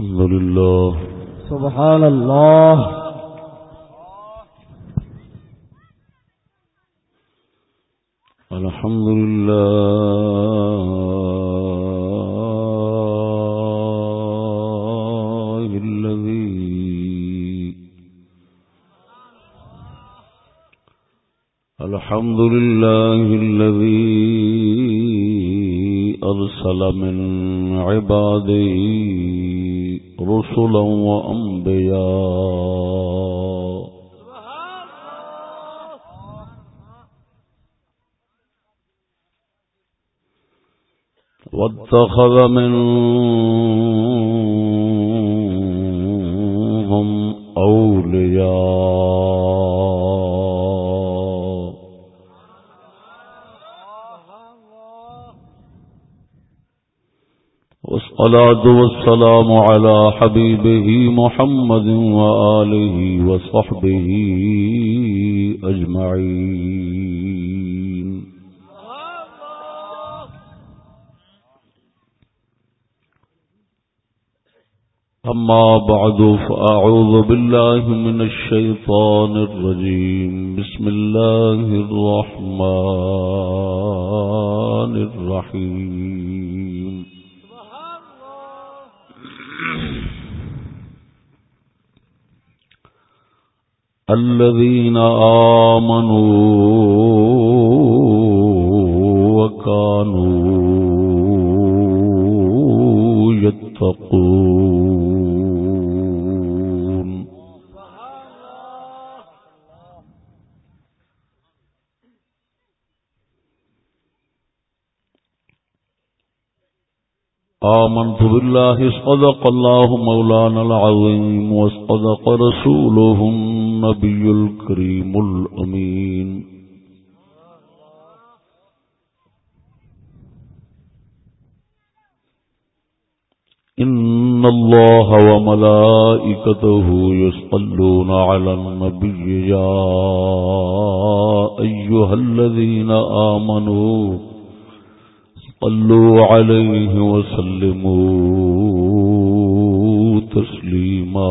الحمد لله. سبحان الله. الحمد لله الذي الحمد لله الذي أرسل من عباده رسلا وأنبياء. واتخذ منهم والصلاة والسلام على حبيبه محمد وآله وصحبه أجمعين. أما بعد فأعوذ بالله من الشيطان الرجيم. بسم الله الرحمن الرحيم. الذين آمنوا وكانوا يتقون. آمنت بالله صدق الله مولانا العظيم وصدق رسوله النبي الكريم الأمين. إن الله وملائكته يصلون على النبي يا أيها الذين آمنوا صلوا عليه وسلموا تسليما.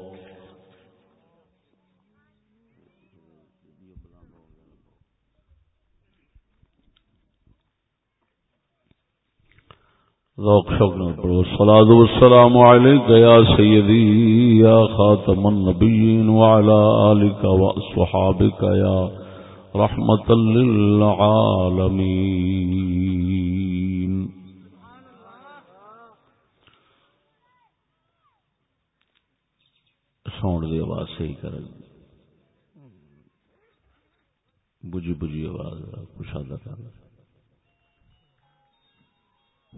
ذوق شوق نہ پڑھو۔ الصلاة والسلام عليك يا سيدي يا خاتم النبيين وعلى آلك وأصحابك يا رحمة للعالمين ساؤنڈ دی آواز صحیح کر بجی بجی آواز، کچھ آدھا کر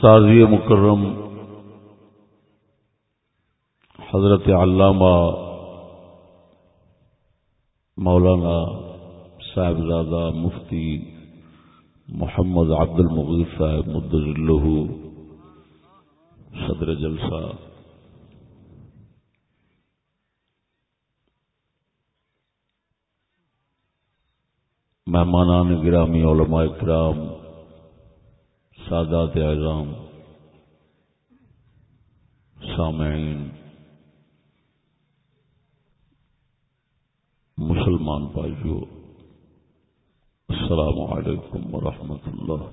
سازی مکرم حضرت علامہ مولانا صاحبزادہ مفتی محمد عبد المغیر صاحب مدض اللہ صدر جلسہ۔ مہمانان گرامی علماء کرام، سادات اعظام، سامعین مسلمان بھائیو السلام علیکم ورحمۃ اللہ۔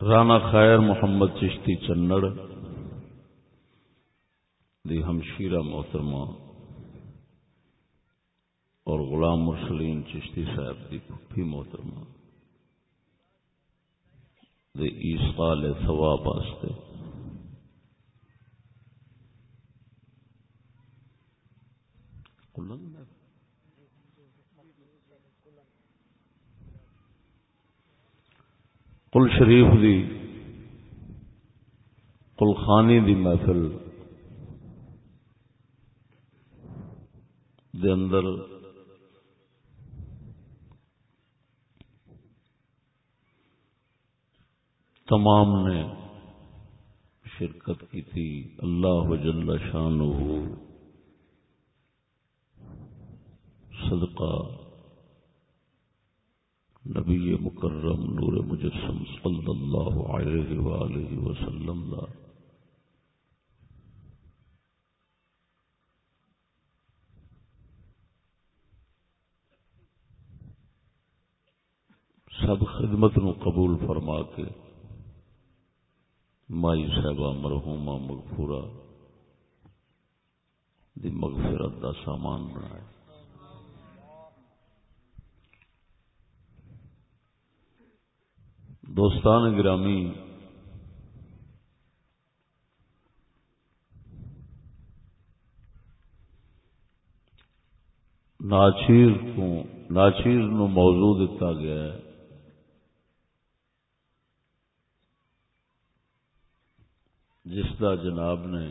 رانا خیر محمد چشتی چنڑ دی ہمشیرہ محترمہ۔ اور غلام مرسلین چشتی صاحب دی پھپھی محترمہ۔ دی ایسال ثواب واسطے۔ کل شریف دی کل خانی دی محفل۔ دے اندر تمام نے شرکت کی تھی، اللہ جل شان صدقہ۔ نبی مکرم نور مجسم صلی اللہ علیہ وآلہ وسلم دا سب خدمت نو قبول فرما کے مائی صاحبہ مرحوما مغفورا دی مغفرت دا سامان بنایا دوستان گرامی، ناچیر کو ناچیر نو موضوع دیتا گیا ہے۔ جس دا جناب نے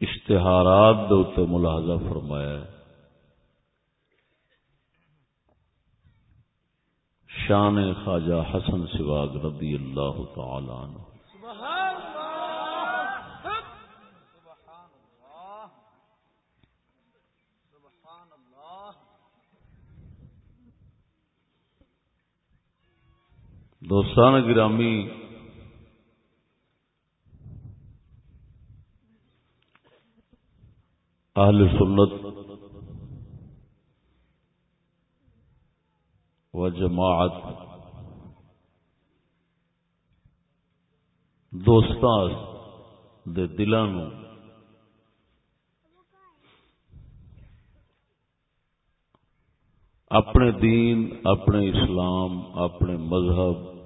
اشتہارات دے ملاحظہ فرمایا ہے۔ شان خواجہ حسن سواگ رضی اللہ تعالی عنہ۔ دوستان گرامی، اہل سنت و جماعت، دوستان دے دلان اپنے دین، اپنے اسلام، اپنے مذہب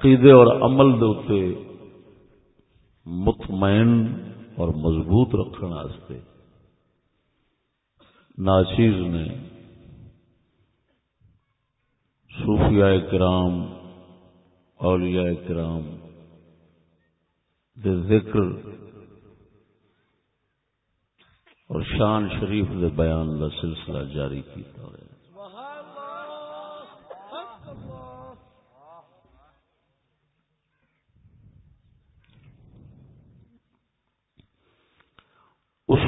عقیدے اور عمل دے مطمئن اور مضبوط رکھنے ناچیز نے صوفیاء کرام، اولیاء کرام دے ذکر اور شان شریف دے بیان کا سلسلہ جاری کیتا ہے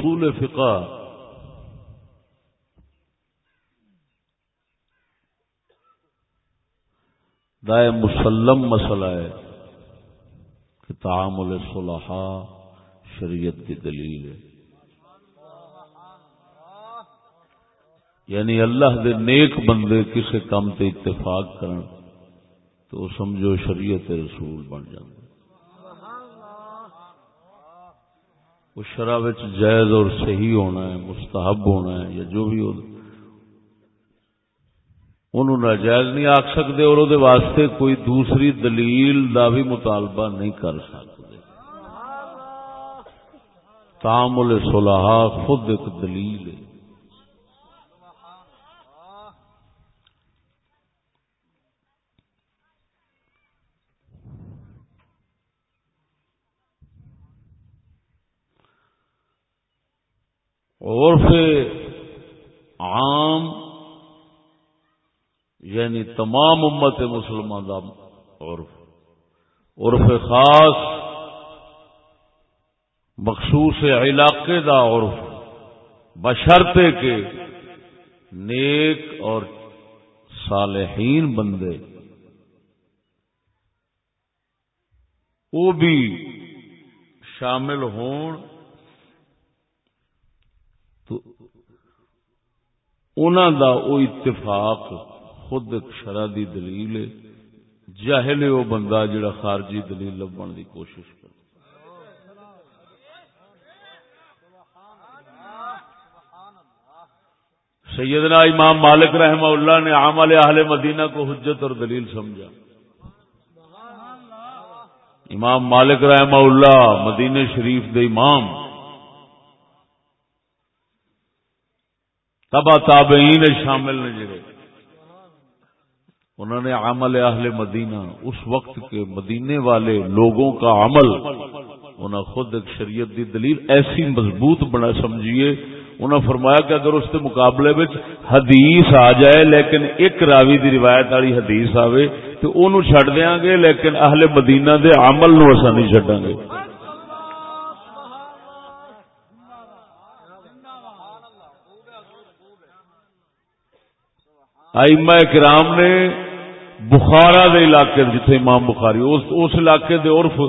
اصول فقہ دائے مسلم مسئلہ ہے کہ تعامل صلحاء شریعت کی دلیل ہے۔ یعنی اللہ دے نیک بندے کسے کام تے اتفاق کرن تو سمجھو شریعت رسول بن جائے وہ شرح جائز اور صحیح ہونا ہے، مستحب ہونا ہے یا جو بھی ہو۔ انہوں ناجائز نہیں آخ سکتے اور وہ واسطے کوئی دوسری دلیل دا بھی مطالبہ نہیں کر سکتے۔ تامل سلاح خود ایک دلیل ہے۔ عرف عام یعنی تمام امت مسلمان کا عرف. عرف خاص، مخصوص علاقے دا عرف. بشرتے کے نیک اور صالحین بندے، وہ بھی شامل ہون تو انہوں دا او اتفاق خود ایک شرح دی دلیل ہے۔ جاہل وہ بندہ جڑا خارجی دلیل لبن دی کوشش کر سیدنا امام مالک رحمہ اللہ نے عمل اہل مدینہ کو حجت اور دلیل سمجھا۔ امام مالک رحمہ اللہ، مدینہ شریف دے امام تبا تابعین شامل نے جڑے انہوں نے عمل اہل مدینہ، اس وقت کے مدینے والے لوگوں کا عمل، انہوں خود ایک شریعت دی دلیل ایسی مضبوط بنا سمجھیے۔ انہوں فرمایا کہ اگر اس کے مقابلے میں حدیث آ جائے، لیکن ایک راوی دی روایت والی حدیث آوے، تو انہوں چھڑ دیاں گے، لیکن اہل مدینہ دے عمل نو اسا نہیں چھڑاں گے۔ ائمہ کرام نے بخارا دے علاقے جتھے امام بخاری اس, اس علاقے دے عرف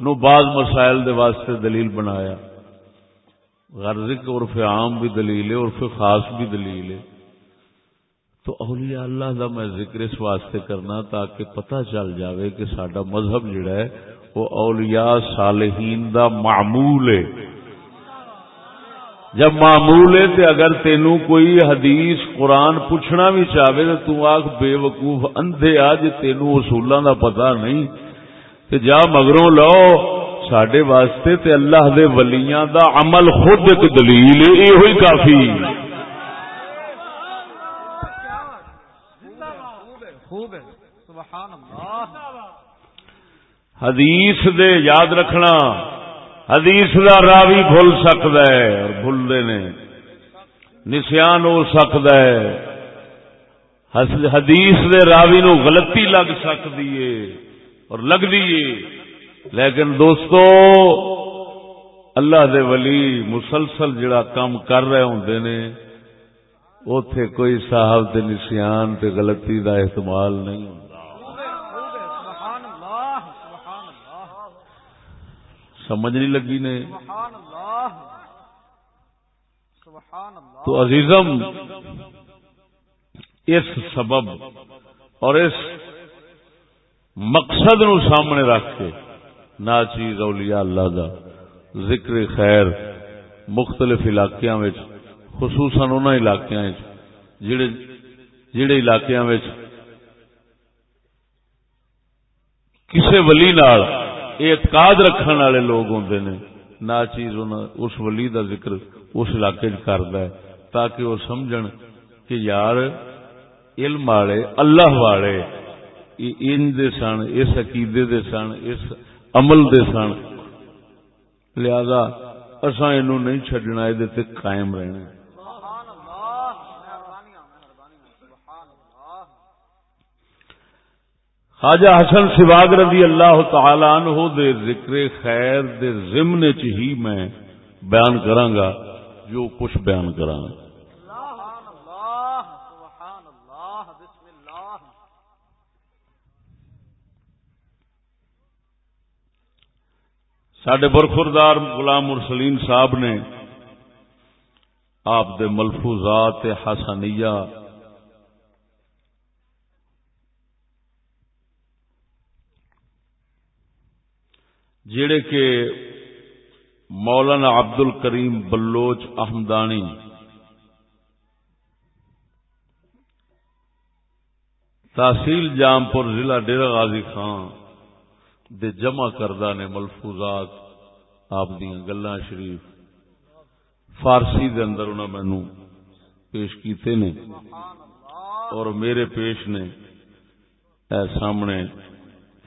نو بعض مسائل دے واسطے دلیل بنایا۔ غرض عرف عام بھی دلیل ہے عرف خاص بھی دلیل ہے۔ تو اولیاء اللہ دا میں ذکر اس واسطے کرنا تاکہ پتہ چل جاوے کہ ساڈا مذہب جڑا ہے وہ اولیاء صالحین دا معمول ہے۔ جب معمول ہے تے اگر تینوں کوئی حدیث قرآن پوچھنا بھی چاہے تو تو آخ بے وقوف اندھے آ جے تینوں اصولوں دا پتہ نہیں۔ تے جا مگروں لو، ساڈے واسطے تے اللہ دے ولیاں دا عمل خود ایک دلیل یہ ہوئی کافی۔ حدیث دے یاد رکھنا۔ حدیث دا راوی بھول سکتا ہے اور بھولتے نے۔ نسیان ہو سکتا ہے۔ حدیث دے راوی نو غلطی لگ سکتی ہے اور لگتی ہے۔ لیکن دوستو، اللہ دے ولی مسلسل جڑا کام کر رہے ہوں نے اتے کوئی صاحب تے نسیان تے غلطی دا احتمال نہیں ہوں سمجھ نہیں لگی نے۔ تو عزیزم اس سبب اور اس مقصد نو سامنے رکھ کے نا چیز اولیاء اللہ دا ذکر خیر مختلف علاقیاں وچ خصوصاً انہاں علاقیاں وچ جڑے جڑے علاقیاں وچ کسے ولی نال اعتقاد رکھنے والے لوگ ہوں نے نہ چیز اس ولی دا ذکر اس علاقے چ ہے، تاکہ وہ سمجھن کہ یار علم والے، اللہ والے ان دے سن، اس عقیدے دے سن، اس عمل دے سن، لہذا اصا یہ نہیں چڈنا یہ قائم رہنا۔ خواجہ حسن سواگ رضی اللہ تعالی عنہ دے ذکر خیر دے ضمن چ ہی میں بیان کرانگا، جو کچھ بیان کرانگا سڈے برخوردار غلام مرسلین صاحب نے آپ دے ملفوظات حسنیہ جڑے کہ مولانا عبد الکریم بلوچ احمدانی تحصیل جامپور ضلع ڈیرا غازی خان دے جمع کردہ نے ملفوظات آپ دیا گلا شریف فارسی دے اندر انہوں مینو پیش کیتے نے اور میرے پیش نے اے سامنے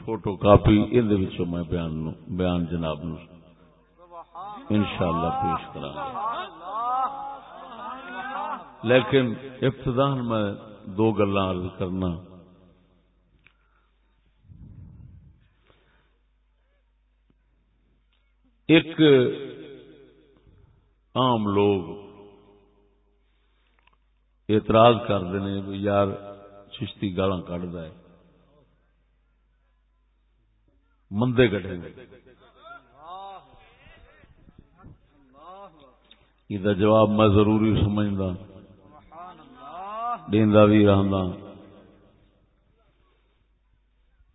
فوٹو کاپی یہ میں بیان نو بیان جناب نو انشاءاللہ پیش کرا لیکن ابتدان میں دو گلا عرض کرنا۔ ایک عام لوگ اعتراض کرتے ہیں یار چشتی گالا کھڑ ہے مندے کٹے یہ جواب میں ضروری سمجھدا دیندا بھی رہندا۔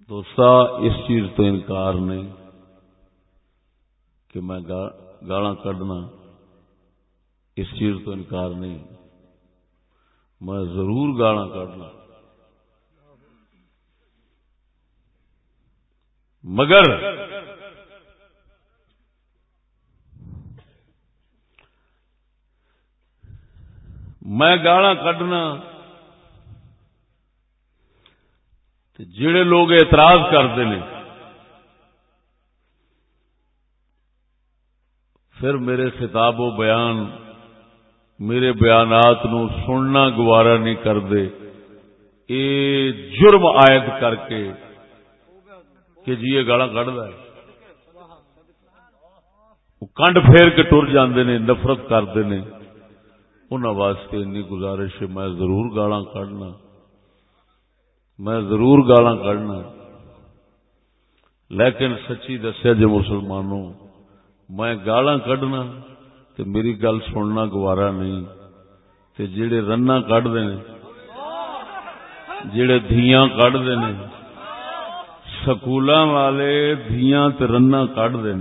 دوستا، اس چیز تو انکار نہیں کہ میں گالا کڈنا، اس چیز تو انکار نہیں۔ میں ضرور گالا کڈنا۔ مگر میں گالا کڈنا جڑے لوگ اعتراض کرتے ہیں پھر میرے خطاب و بیان، میرے بیانات نو سننا گوارا نہیں کرتے یہ جرم عائد کر کے کہ جی یہ گالا کھڑ کنڈ پھیر کے ٹر جاندے نے، نفرت کرتے ہیں انہوں واسطے انی گزارش ہے، میں ضرور گالا کھڑنا میں ضرور گالا کھڑنا لیکن سچی دسیا جی مسلمانوں، میں گالا کھنا تو میری گل سننا گوارا نہیں۔ تے جڑے رنا کھڑتے ہیں جڑے دھیاں کھڑتے ہیں سکول والے دھیاں تے رنا کھڑتے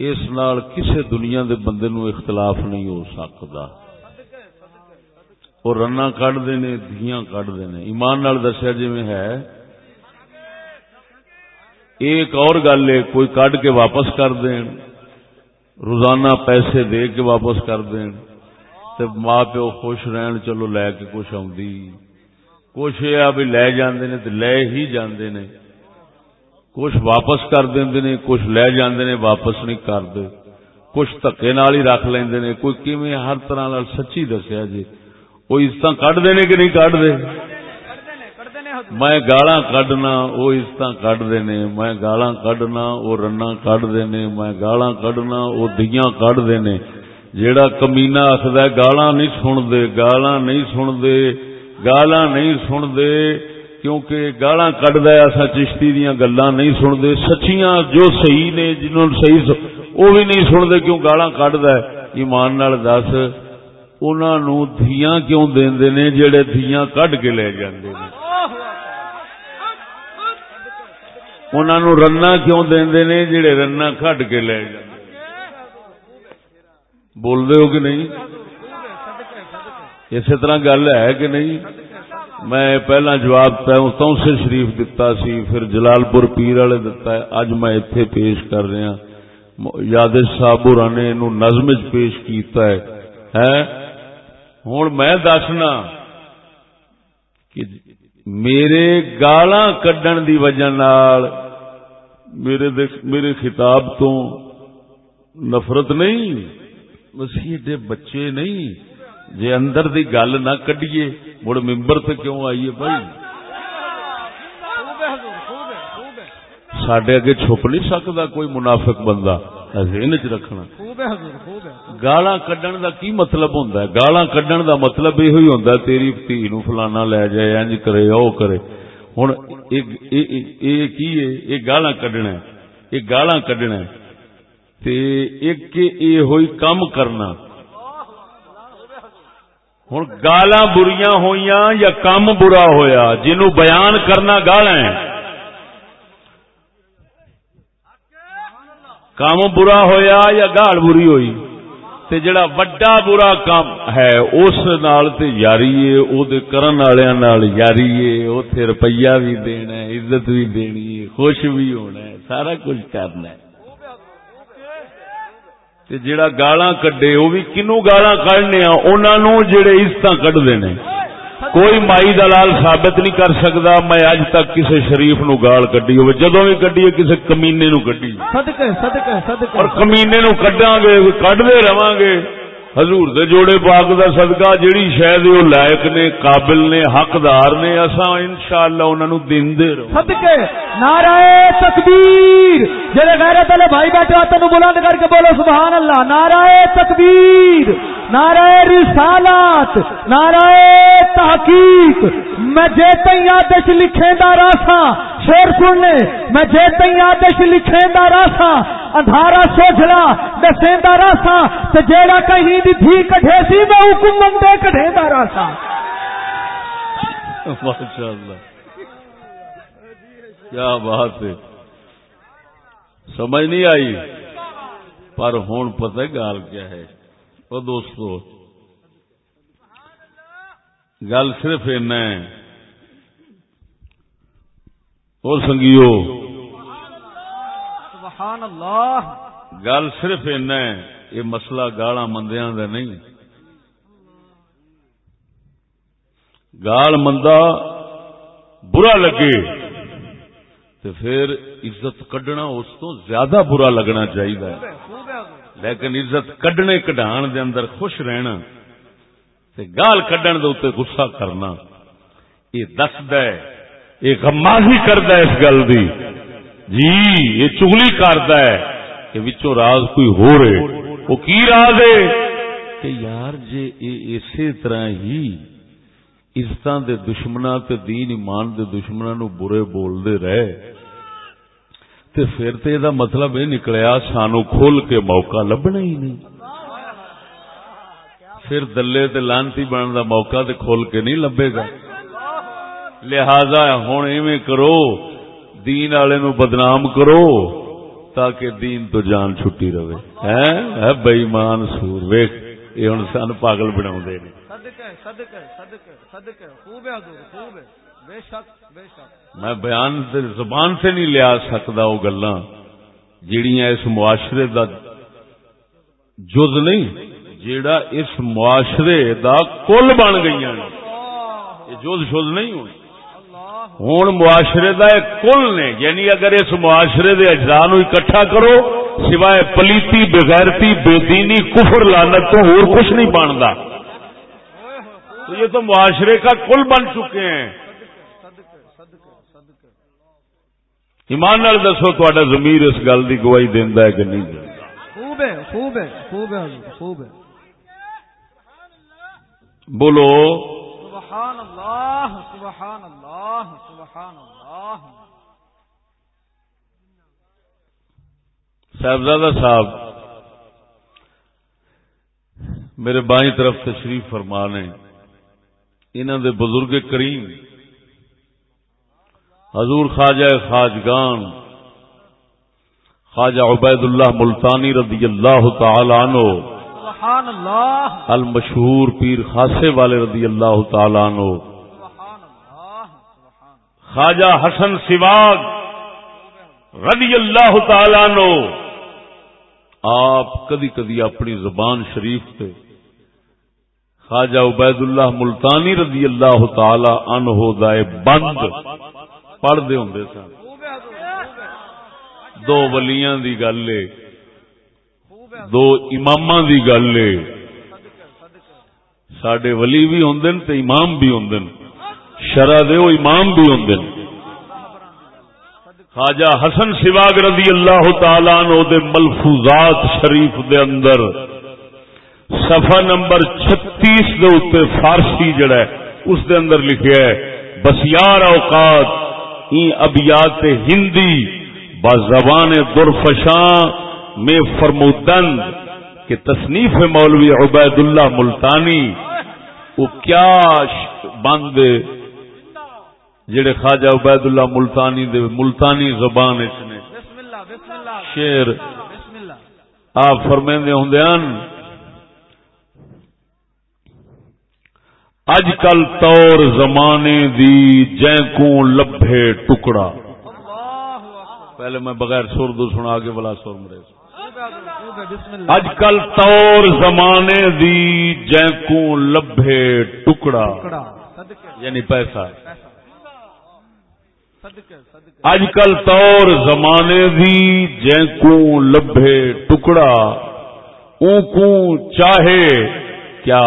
اس نال کسے دنیا دے بندے نو اختلاف نہیں ہو سکتا وہ رنا کھڑتے ہیں دھیاں کھڑتے ہیں ایمان نال دسیا جی میں ہے۔ ایک اور گل ہے، کوئی کڈ کے واپس کر دین، روزانہ پیسے دے کے واپس کر دین، تے ماں پیو خوش رہن، چلو لے کے کچھ آدھی کچھ یہ بھی لے جاندے نے تے لے ہی جاندے نے۔ کچھ واپس کر دیں نے، کچھ لے جاندے نے، واپس نہیں کرتے۔ کچھ دکے نال ہی رکھ لیندے نے۔ کوئی کیویں ہر طرح نال سچی دسیا جی؟ وہ عزت کٹ دے کہ نہیں کٹ دے میں گالا کڈنا، وہ عزت کٹتے نے۔ میں گالا کڈنا، وہ رنا کڈتے نے۔ میں گالا کڈنا، وہ دیا کڈتے نے۔ جیڑا کمینا آخد گالا نہیں سنتے گالا نہیں سنتے۔ گالا نہیں سنتے، کیونکہ گالا کڈ ایسا چشتی دیا گلا نہیں سنتے۔ سچیاں جو صحیح نے، جنہوں صحیح وہ بھی نہیں سنتے کیوں گالا کڈ ایمان دس انہوں دھیاں کیوں دے نے جڑے دھیاں کڈ کے لے جاندے نے؟ انہوں رنا کیوں دے نے جڑے رنا کڈ کے لے جاندے بول دے ہو کہ نہیں؟ اسی طرح گل ہے کہ نہیں؟ میں پہلا جواب سے شریف دتا سی، پھر جلال پور پیر والے دتا ہے اج میں اتے پیش کر رہا یاد صاحب نے نظم پیش کیتا ہے۔ ہوں میں دسنا کہ میرے گالا کڈن دی وجہ نال میرے میرے خطاب تو نفرت نہیں، مسیح بچے نہیں۔ جے اندر دی گل نہ کڈیے، مڑ ممبر تے کیوں آئیے بھائی؟ سڈے اگے چھپ نہیں سکتا کوئی منافق بندہ ذہن چ رکھنا۔ گالا کڈن دا کی مطلب ہوندا ہے؟ گالا کڈن دا مطلب یہ ہوندا ہے، تیری دھی نو فلانا لے جائے انج کرے، او کرے۔ ہن اے کی ہے؟ اے گالا کڈنا ہے، اے گالا کڈنا ہے۔ تے ایک اے ہوئی کم کرنا۔ ہوں گالا بریاں ہوئیاں یا کم برا ہویا جنو بیان کرنا گالا ہے کام برا ہویا یا گال بری ہوئی؟ تے جڑا وڈا برا کام ہے، اس نال تے یاری ہے، او دے کرن والےاں نال یاری ہے، اوتھے روپیہ بھی دینا ہے، عزت بھی دینی ہے، خوش بھی ہونا ہے، سارا کچھ کرنا ہے۔ تے جڑا گالاں کڈے او بھی کنو گالاں کڈنے انہاں جڑے عزت کڈدے نے۔ کوئی مائی دلال ثابت نہیں کر سکتا میں اج تک کسی شریف نو گال کڈی ہو جدو بھی کڈی ہے کسی کمینے نو کڈی صدقے صدقے صدقے اور کمینے نو کڈاں گے کڈدے گے۔ حضور دے جوڑے پاک دا صدقہ جیڑی شاید وہ لائق نے، قابل نے، حقدار نے، اساں انشاءاللہ انہاں نو دیندے رہو۔ صدقے، نعرہ تکبیر۔ جڑے غیرت والے بھائی بیٹھے ہاتھ نو بلند کر کے بولو سبحان اللہ نعرہ تکبیر، نعرہ رسالات، نعرہ تحقیق۔ میں جے تئی آدش لکھیں دا راسا شیر سننے، میں جے تئی آدش لکھیں دا راسا ادھارا سوچنا دسیں دا راسا، تے جیڑا کہیں دی تھی کٹھے سی، میں حکم مندے کٹھے دا راسا۔ ماشاءاللہ۔ کیا بات ہے۔ سمجھ نہیں آئی، پر ہوں پتہ گال کیا ہے۔ وہ دوستو گل صرف ایسا اور سنگیو سبحان اللہ۔ گل صرف ایسا یہ مسئلہ گالا مندیاں دا نہیں۔ گال مندہ برا لگے تو پھر عزت کڈنا اس تو زیادہ برا لگنا چاہیے۔ لیکن عزت کڈنے کڈان دے اندر خوش رہنا تے گال کڈن دے اتنے غصہ کرنا یہ دسد یہ غمازی کرد اس گل دی۔ جی یہ چگلی کرد کہ وچوں راز کوئی ہو رہے۔ وہ کی راز ہے؟ کہ یار جے اسی طرح ہی عزت دے دشمنا تے دین ایمان دے دشمنا نو برے بولدے رہے، تے پھر تے دا مطلب یہ نکلیا سانو کھول کے موقع لبنا ہی نہیں۔ پھر دلے تے لانتی بننے دا موقع تے کھول کے نہیں لبے گا۔ لہذا ہوں ایویں کرو دین والے نو بدنام کرو تاکہ دین تو جان چھٹی رہے۔ ہے بئیمان سور۔ ویخ یہ ہوں سن پاگل بنا میں بیان زبان سے نہیں لیا سکتا وہ گلا جیڑیاں اس معاشرے دا جز نہیں جیڑا اس معاشرے دا کل بن گئی جز شز نہیں ہوں ہوں معاشرے دا ایک کل نے یعنی اگر اس معاشرے دے اجزاء نو اکٹھا کرو سوائے پلیتی بغیرتی بے دینی کفر لانت تو اور کچھ نہیں بنتا تو یہ تو معاشرے کا کل بن چکے ہیں۔ ایمان نال دسو تا زمیر اس گل کی گواہی دینا ہے کہ نہیں خوب ہے خوب ہے خوب ہے خوب ہے۔ بولو۔ سبحان اللہ سبحان اللہ سبحان اللہ صاحبزادہ صاحب، میرے بائیں طرف تشریف فرمانے انہوں دے بزرگ کریم، حضور خواجہ خاجگان، خواجہ عبید اللہ ملتانی رضی اللہ تعالی عنہ سبحان اللہ. المشہور پیر خاصے والے رضی اللہ تعالی سبحان خواجہ حسن سواگ رضی اللہ تعالی عنہ. آپ کدی کدی اپنی زبان شریف پہ خواجہ عبید اللہ ملتانی رضی اللہ تعالی عنہ دائے بند پڑھتے ہوں سن. دو ولیاں دی گل ہے. دو امام دی گل ہے۔ سڈے ولی بھی ہوں تے امام بھی ہوں شرح دے وہ امام بھی ہوں خواجہ حسن سواگ رضی اللہ تعالی عنہ دے ملفوظات شریف دے اندر صفحہ نمبر چھتیس دے اتنے فارسی جڑا ہے، اس دے اندر لکھیا ہے بسیار اوقات این ابیات ہندی با زبان درفشاں میں فرمودند کہ تصنیف مولوی عبید اللہ ملتانی وہ کیا بند جڑے خواجہ عبید اللہ ملتانی دے ملتانی زبان اس نے۔ شیر آپ فرمیندے ہوں اج کل طور زمانے دی جین کو لبھے ٹکڑا۔ پہلے میں بغیر سر دو سنا کے بلا سر مرے۔ اج کل طور زمانے دی جینکو لبھے ٹکڑا یعنی پیسہ۔ اج کل طور زمانے دی جینکو لبھے ٹکڑا اون کو چاہے کیا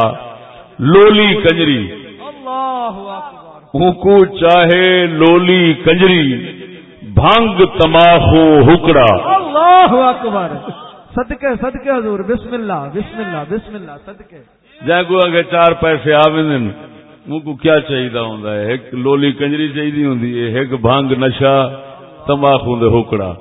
لولی کنجری۔ اللہ اون کو چاہے لولی کنجری، بھنگ تماخو ہکڑا۔ اللہ اکبر۔ صدقے صدقے حضور بسم اللہ بسم اللہ بسم اللہ صدقے۔ جائے کو اگر چار پیسے آویں ان کو کیا چاہیے ہوں ایک لولی کنجری چاہیے ہوں ایک بھنگ نشا تمباکو دے ہوکڑا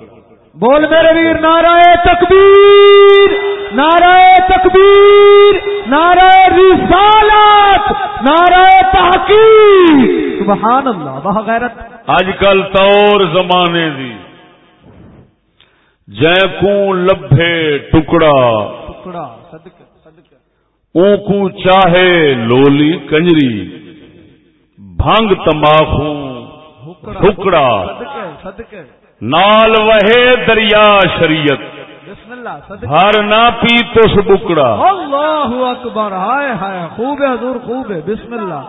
بول میرے ویر نعرہ تکبیر نعرہ تکبیر نعرہ رسالت نعرہ تحقیق۔ سبحان اللہ وہ غیرت۔ اج کل طور زمانے دی۔ جے کو لبھے ٹکڑا۔ ٹکڑا اون کو چاہے لولی کنجری۔ بھنگ تمباکو ٹکڑا نال وہے دریا شریعت۔ بسم اللہ ہر نہ پی تو بکڑا۔ اللہ اکبر ہائے ہائے۔ خوب ہے حضور خوب ہے۔ بسم اللہ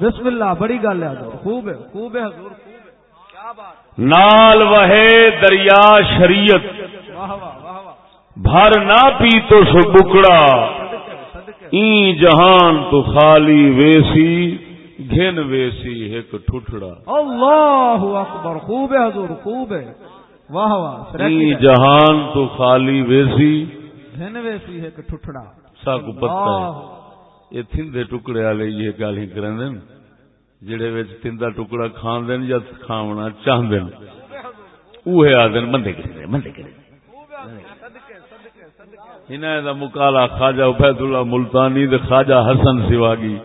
بسم اللہ بڑی گل ہے حضور۔ خوب ہے خوب ہے حضور نال وہے دریا شریعت۔ بھر نہ پی تو بکڑا۔ ای جہان تو خالی ویسی گھن ویسی ایک ٹھٹڑا اللہ اکبر خوب ہے حضور خوب ہے۔ واہ واہ ای جہان تو خالی ویسی گھن ویسی ایک ٹھٹڑا سا کو پتہ ہے۔ یہ تھندے ٹکڑے والے یہ گل ہی کرن دین جڑے وچ تیندا ٹکڑا کھان دین یا کھاونا چاہندے اوہ آدن مندے کرے مندے کرے انہیں دا مکالا خواجہ عبید اللہ ملتانی دے خواجہ حسن سواگی،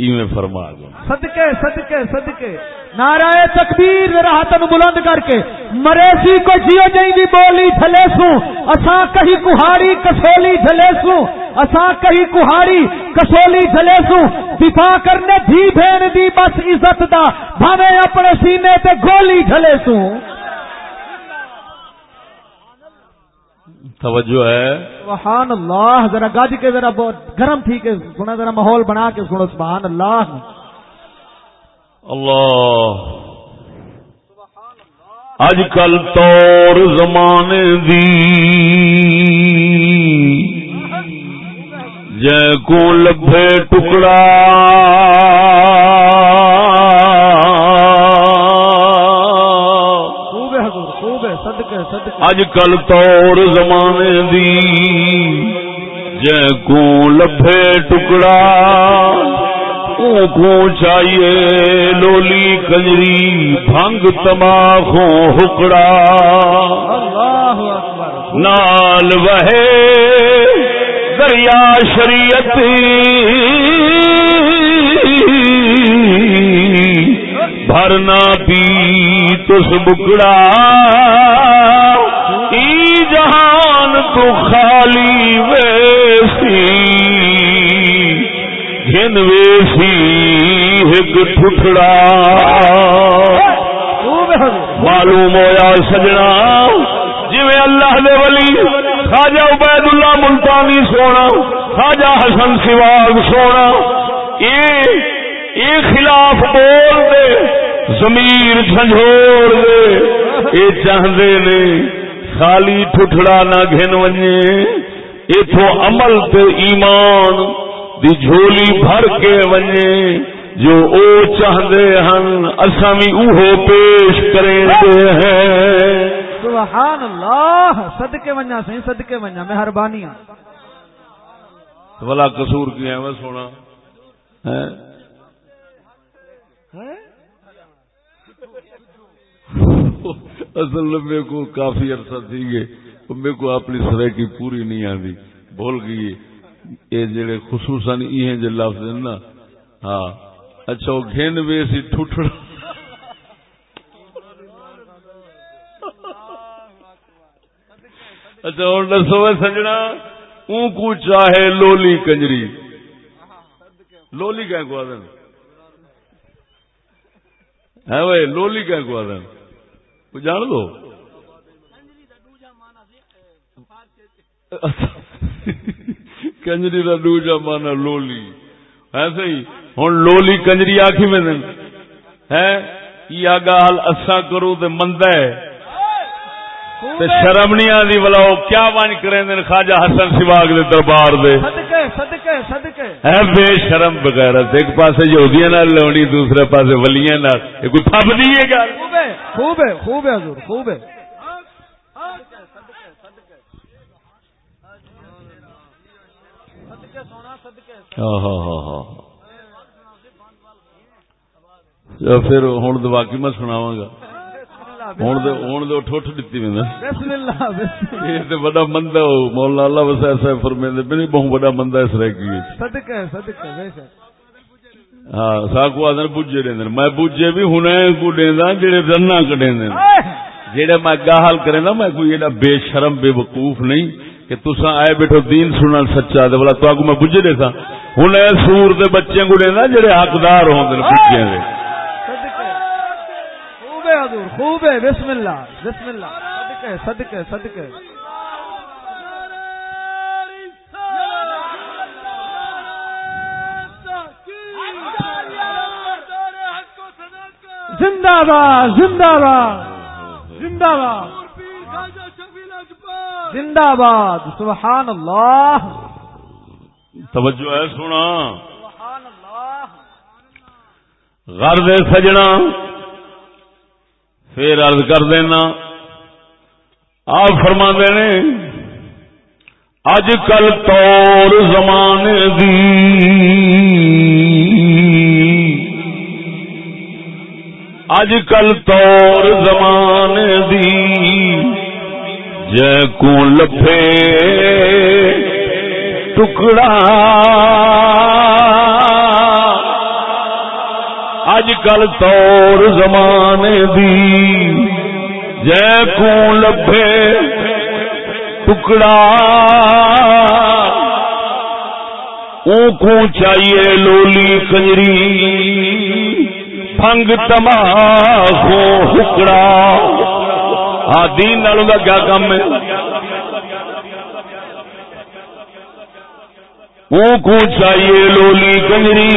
ایویں فرما گیا صدقے صدقے صدقے۔ نعرہ تکبیر میرا ہاتھ بلند کر کے۔ مریسی کو جیو جئی بھی بولی جھلے سو اساں کہیں کہاڑی کسولی جھلے سو اساں کہیں کہاڑی کسولی جھلے سو دفاع کرنے دھی بھین دی بس عزت دا بھاوے اپنے سینے تے گولی جھلے سو توجہ ہے۔ سبحان اللہ ذرا گج کے ذرا بہت گرم تھی کہ سنا ذرا ماحول بنا کے سنو۔ سبحان اللہ۔ اللہ اج کل طور زمانے دی۔ جے کو لبے ٹکڑا۔ اج کل طور زمانے دی جے کو لبے ٹکڑا کو چاہیے لولی کنجری بھنگ تماخوں ہکڑا۔ نال وہے دریا شریعت۔ بھرنا پی تس بکڑا۔ گھن ویسی ایک ٹھٹڑا معلوم ہویا سجنا جی اللہ دے ولی، خواجہ عبید اللہ ملتانی سونا، خواجہ حسن سواگ سونا، اے خلاف بول دے زمیر جھنجھوڑ دے، اے چاہدے نے خالی ٹھٹڑا نہ گھن ونجے ایتھو عمل تے ایمان دی جھولی بھر کے ونجے جو او چاہدے ہن اساں وی اوہو پیش کریں دے ہیں۔ سبحان اللہ صدقے ونجا سہی صدقے ونجا مہربانیاں۔ بلا قصور کی ہے؟ وہ سونا۔ اصل میں کو کافی عرصہ تھی گے میرے کو اپنی سرح کی پوری نہیں آتی بھول گئی یہ جڑے خصوصاً یہ جو لفظ ہیں نا ہاں اچھا وہ گھن وے سی ٹھٹڑا اچھا اور دسو سجنا اون کو چاہے لولی کنجری۔ لولی کیا کو آدم ہے ہاں وہ لولی کیا کو آدم جان دو۔ اچھا۔ کنجری کا دوجا مانا لولی۔ ایسے ہی ہوں لولی کنجری آخی میں ہے؟ یہ گال اسا کرو تو مند ہے۔ شرم نہیں آتی بلا وہ کیا بن کریں خواجہ حسن سواگ دے دربار دے۔ ہے بے شرم بغیر ایک پاس یہودیاں نال لونی دوسرے پاس ولیاں نال۔ کوئی تھپ دی ہے گل؟ خوب ہے خوب ہے حضور خوب ہے ہاں ہاں ہاں ہاں پھر ہوں تو باقی میں سناوا گا۔ ہوں تو ٹھوٹ دیتی میں یہ بڑا مند ہے مولا اللہ بس ایسا فرمے میری بہت بڑا مند ہے اس رہ کی ہاں ساکو آدھے بوجے دے میں بھی کو جڑے گاہل کرے نا میں کوئی بے شرم بے وقوف نہیں کہ تسا آئے بیٹھو دین سننا سچا دے بلا تو میں بجے دے سا ہوں سور دے بچے کو لینا جڑے حقدار ہوں بچے دے خوب ہے بسم اللہ بسم اللہ صدقے صدقے صدقے زندہ باد زندہ باد زندہ باد زندہ باد سبحان اللہ توجہ ہے سونا۔ گھر دے سجنا۔ پھر ارد کر دینا۔ آپ فرما نے اج کل طور زمانے دی۔ اج کل طور زمان دی۔ جے کو لفے ٹکڑا۔ اج کل طور زمان دی جے کو لفے ٹکڑا۔ او کو چاہیے لولی کنجری بھنگ تماخو حکڑا ہاں نالوں کا کیا کام ہے؟ وہ کو چاہیے لولی کنجری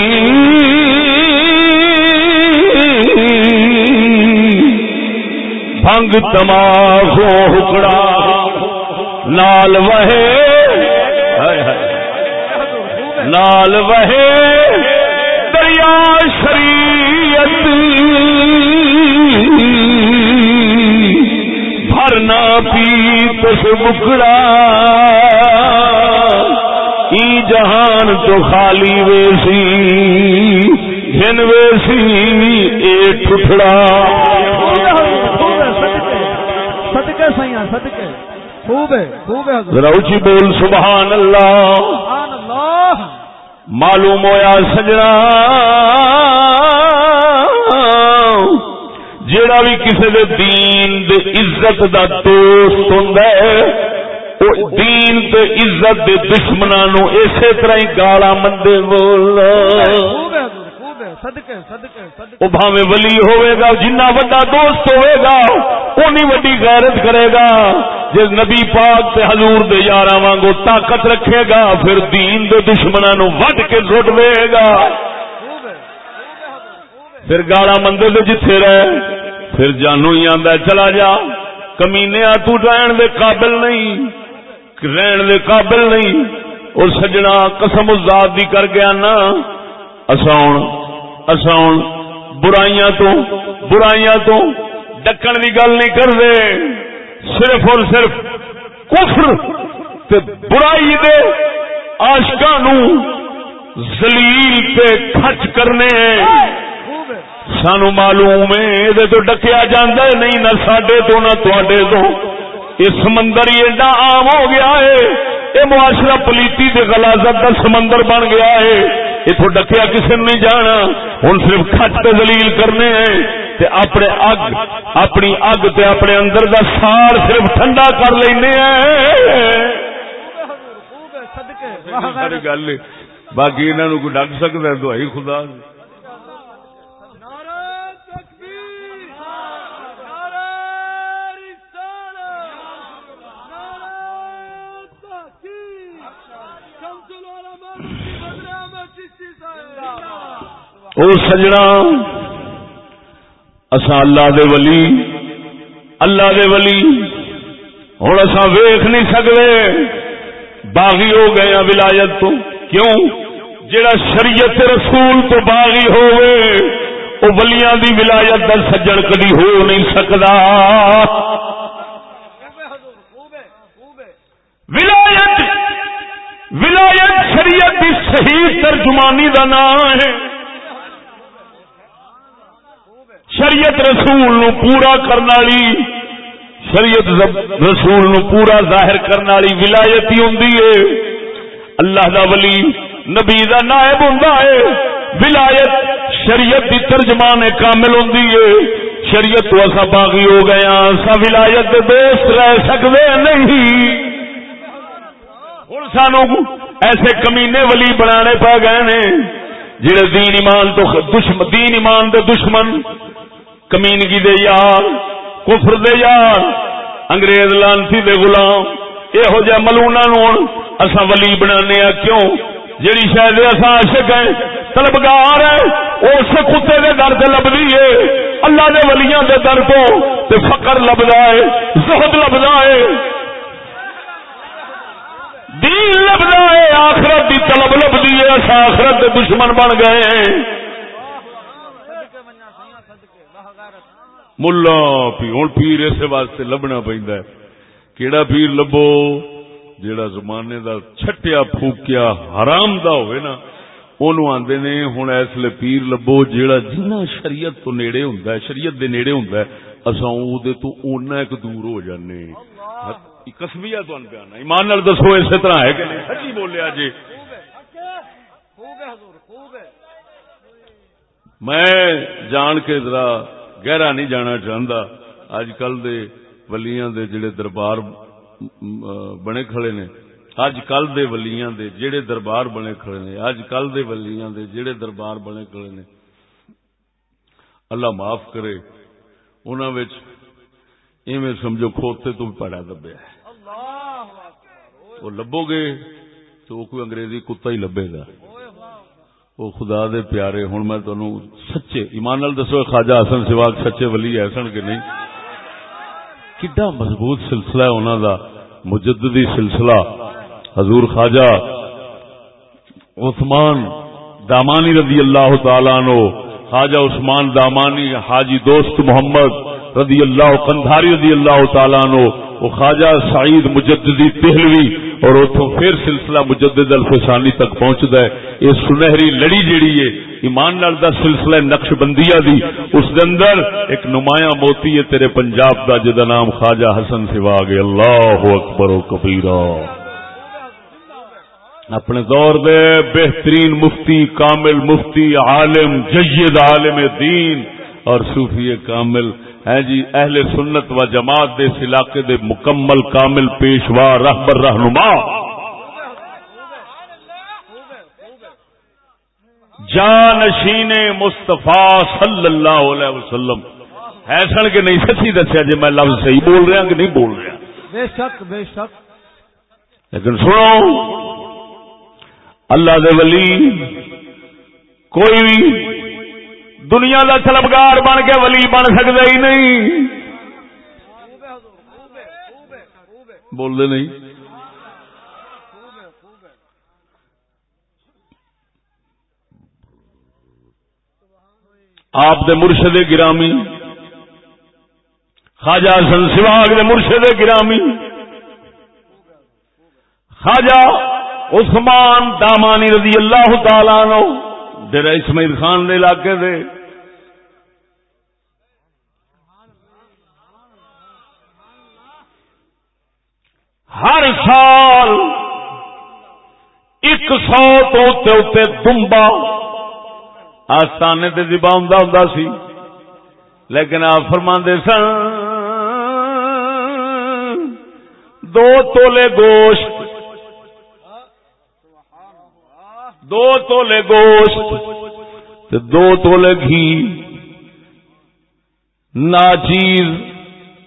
بھنگ تماخو حکڑا نال وہے۔ نال وہے۔ دریا شریعت۔ بھرنا پی تس بکڑا۔ ای جہان تو خالی ویسی گھن ویسی اے ٹھٹڑا صدقے سیاں صدقے۔ خوب ہے خوب ہے ذرا اونچی بول سبحان اللہ۔ سبحان اللہ۔ معلوم ہویا سجنا۔ جیڑا بھی کسی دے دین دے عزت دا دوست ہوندا ہے او دین تے عزت دے دشمناں نو اسی طرح ہی گالاں مندے بول خوب بھاوے ولی ہوئے گا، جنہ وڈا دوست ہوئے گا اونی وڈی غیرت کرے گا۔ جے نبی پاک تے حضور دے یاراں وانگو طاقت رکھے گا، پھر دین دے دشمناں نو وڈ کے سٹ دے گا۔ پھر گالا مندے دے جتھے رہے، پھر جانو ہی آندا چلا جا۔ کمینے آ تو رہن دے قابل نہیں۔ رہن دے قابل نہیں۔ اور سجنا قسم ذات دی کر گیا نا۔ اساون اساون برائیاں تو برائیاں تو ڈکن دی گل نہیں کر دے صرف اور صرف کفر تے برائی دے عاشقاں نو ذلیل تے کھچ کرنے خوب سانو معلوم ہے، یہ تو ڈکیا جاندہ ہے، نہیں نہ ساڈے تو، نہ تواڈے تو۔ یہ سمندر ہی ایڈا عام ہو گیا ہے۔ یہ معاشرہ پلیتی دے غلازت کا سمندر بن گیا ہے۔ اتو ڈکیا کسی نے نہیں جانا۔ ہوں صرف تے دلیل کرنے ہیں۔ تے اپنے اگ اپنی اگ تے اپنے اندر دا سار صرف ٹھنڈا کر لینے ہیں۔ باقی انہوں کوئی ڈک سکتا ہے؟ دوائی خدا او سجنا۔ اسا اللہ دے ولی۔ اللہ دے ولی۔ ہوں اصا ویخ نہیں سکتے باغی ہو گئے ہیں ولایت تو۔ کیوں؟ جڑا شریعت رسول تو باغی ہوئے وہ ولیاں دی ولایت دا سجن کدی ہو نہیں سکتا ولایت ولایت شریعت کی صحیح ترجمانی کا نام ہے۔ شریعت رسول نو پورا کرنے والی شریعت رسول نو پورا ظاہر کرنے والی ولایت ہی ہوں اللہ دا ولی نبی دا نائب ہوں ولایت شریعت کی ترجمان کامل ہوں شریعت تو اصا باغی ہو گیا ہاں، سا ولایت دوست رہ سکتے ہاں نہیں۔ ہوں سانو ایسے کمینے ولی بنا پا گئے نے جڑے دین ایمان تو دشمن دین ایمان دے دشمن کمینگی دے یار، کفر دے یار، انگریز لانسی دے غلام یہو جہ ملونا نو اصا ولی بنا کیوں؟ جیڑی شاید اصا عاشق ہیں، طلبگار ہے اس کتے دے در سے لبدی ہے۔ اللہ دے ولیاں دے در تو تے فقر لبدا ہے، زہد لبدا ہے۔ دین لبدا ہے، آخرت دی طلب لبدی ہے اصا آخرت دے دشمن بن گئے ہیں۔ ملا پی ہوں پیر اس واسطے لبنا پہنتا ہے۔ کیڑا پیر لبو؟ جیڑا زمانے دا چھٹیا پھوکیا حرام دا ہوئے نا، اونوں آندے نے ہن اس لیے پیر لبو، جیڑا جنہ شریعت تو نیڑے ہوندا ہے، شریعت دے نیڑے ہوندا ہے۔ اساں او دے تو اونا ایک دور ہو جانے۔ کسبیا تو ان بیان ایمان نال دسو اسی طرح ہے کہ نہیں؟ سچی بولیا جی۔ میں جان کے ذرا گہرا نہیں جانا چاہتا اج کل دے ولیاں دے جڑے دربار بنے کھڑے نے اج کل دے ولیاں دے جڑے دربار بنے کھڑے نے اج کل دے ولیاں دے جڑے دربار بنے کھڑے نے۔ اللہ معاف کرے انہاں وچ ایویں سمجھو کھوتے تو پڑا دبیا ہے۔ وہ لبو گے تو کوئی انگریزی کتا ہی لبے گا۔ وہ خدا دے پیارے ہوں میں تمہیں سچے، ایمان نال دسو، خواجہ حسن سواگ سچے ولی ایسن کہ نہیں؟ کڈا مضبوط سلسلہ ہے انہوں دا، مجددی سلسلہ۔ حضور خواجہ عثمان دامانی رضی اللہ تعالیٰ نو خواجہ عثمان دامانی، حاجی دوست محمد رضی اللہ کندھاری رضی اللہ تعالیٰ نو وہ خواجہ سعید مجددی پہلوی۔ اور اتوں پھر سلسلہ مجدد الفسانی تک پہنچتا ہے۔ یہ سنہری لڑی جیڑی ہے، ایمان نال دا سلسلہ نقش بندیا دی، اس دے اندر ایک نمایاں موتی ہے تیرے پنجاب دا جدا نام خواجہ حسن سواگ اللہ اکبر و کبیرہ۔ اپنے دور دے بہترین مفتی، کامل مفتی، عالم، جید، عالم دین اور صوفی کامل ہے جی اہل سنت و جماعت دے اس علاقے دے مکمل کامل پیشوا رہبر رہنما۔ جانشین مصطفیٰ صلی اللہ علیہ وسلم۔ ہے سن کے نہیں سچی دسیا جی میں لفظ صحیح بول رہا کہ نہیں بول رہا۔ بے شک بے شک۔ لیکن سنو اللہ دے ولی کوئی بھی دنیا کا طلبگار بن کے ولی بن سکتا ہی نہیں۔ بولتے نہیں۔ آپ دے مرشد گرامی، خواجہ سن سواگ دے مرشد گرامی، خواجہ عثمان دامانی رضی اللہ تعالی نو ڈیرا اسماعیل خان دے علاقے دے۔ ہر سال ایک سو تو اتنے دمبا، آستانے تے دبا ہوں سی۔ لیکن آپ فرما سن، دو تولے گوشت، دو تولے گوشت دو تولے گھی۔ ناچیز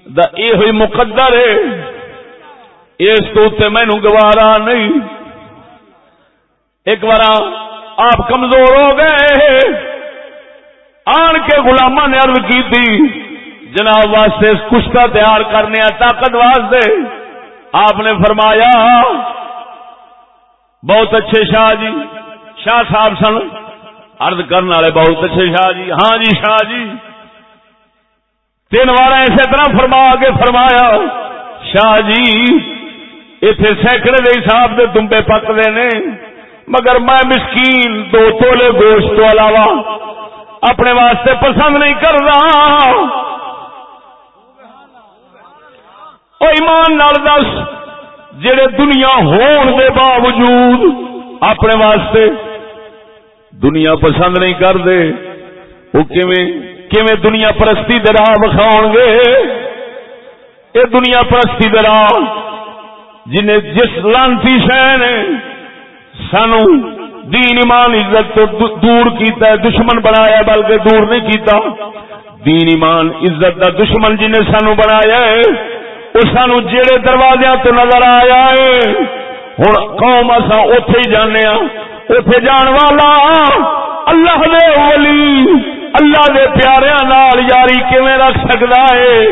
دا یہ مقدر ہے۔ اس تو مینو گوارا نہیں۔ ایک بار آپ کمزور ہو گئے۔ آن کے گلاما نے ارد کی تھی، جناب واسطے کشتا تیار کرنے طاقت واسطے۔ آپ نے فرمایا، بہت اچھے شاہ جی شاہ صاحب سن۔ ارد کرنے والے بہت اچھے شاہ جی۔ ہاں جی شاہ جی۔ تین بار اسی طرح فرما کے فرمایا، شاہ جی اتے سینکڑے کے حساب سے دمبے پکتے نے مگر میں مسکین دو تولے گوشت تو علاوہ اپنے واسطے پسند نہیں کر رہا ایمان نال دس جڑے دنیا ہون دے باوجود اپنے واسطے دنیا پسند نہیں کرتے وہ کیویں دنیا پرستی راہ بکھاؤ گے یہ دنیا پرستی راہ جنہیں جس لانتی شہ نے سانو دین ایمان عزت تو دور کیتا ہے، دشمن بنایا بلکہ دور نہیں کیتا۔ دین ایمان عزت دا دشمن جنہیں سانو بنایا ہے، وہ سانو جڑے دروازے تو نظر آیا ہے۔ ہوں قوم اصا اتے ہی جانے ہاں۔ اتے جان والا اللہ دے ولی، اللہ دے پیاریاں نال یاری کیویں رکھ سکتا ہے؟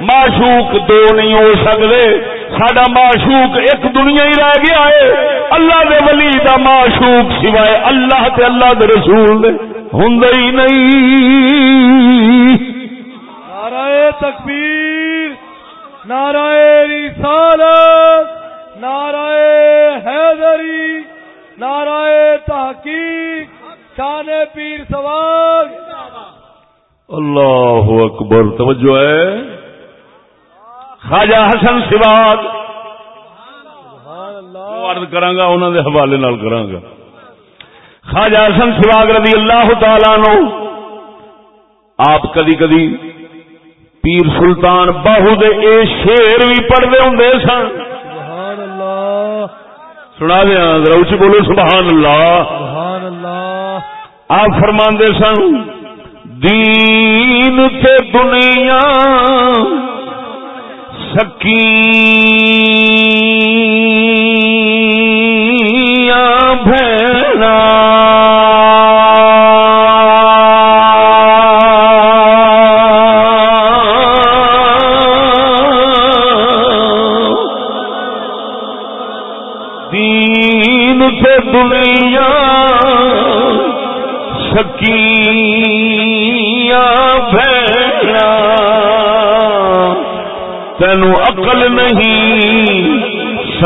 معشوق دو نہیں ہو سکتے سڈا معشوق ایک دنیا ہی رہ گیا ہے۔ اللہ دے ولی دا معشوق سوائے اللہ تے اللہ دے رسول دے ہوں ہی نہیں۔ نعرہ تکبیر نعرہ رسالت نعرہ حیدری نعرہ تحقیق شان پیر سوال۔ اللہ اکبر توجہ ہے۔ خواجہ حسن سواگ کرا انہوں دے حوالے نال کرانگا خواجہ حسن سواگ رضی اللہ تعالی نو آپ کدی کدی پیر سلطان باہو دے اے شیر بھی پڑھتے ہوں سن. سنا دیا روچ بولو سبحان اللہ. سبحان اللہ. آپ فرما سن دین تے دنیا سکی بھنا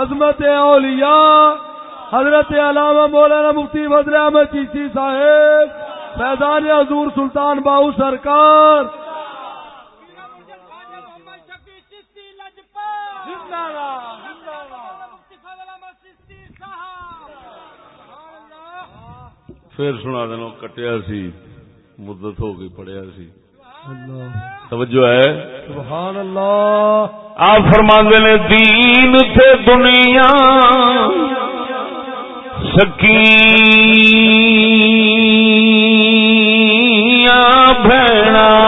عظمت اولیاء، حضرت علامہ مولانا مفتی وزر احمد چیشتی صاحب فیضان حضور سلطان باہو سرکار۔ پھر سنا دنوں کٹیا سی، مدت ہو گئی پڑیا سی۔ توجہ ہے۔ سبحان اللہ۔ آپ فرما نے دین تھے دنیا۔ سکی بھیڑا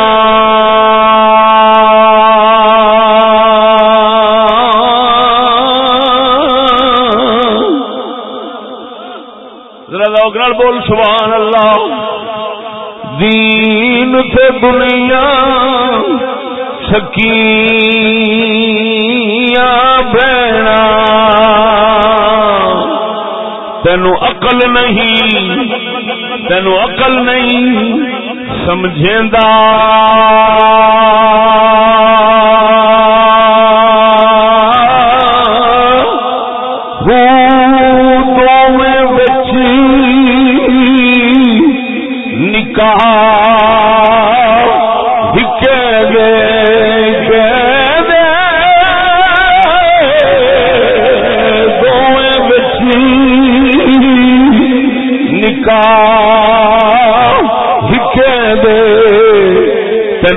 بول سبحان اللہ۔ دین سے دنیا۔ سکی بہنا۔ تینو عقل نہیں تینو عقل نہیں سمجھیں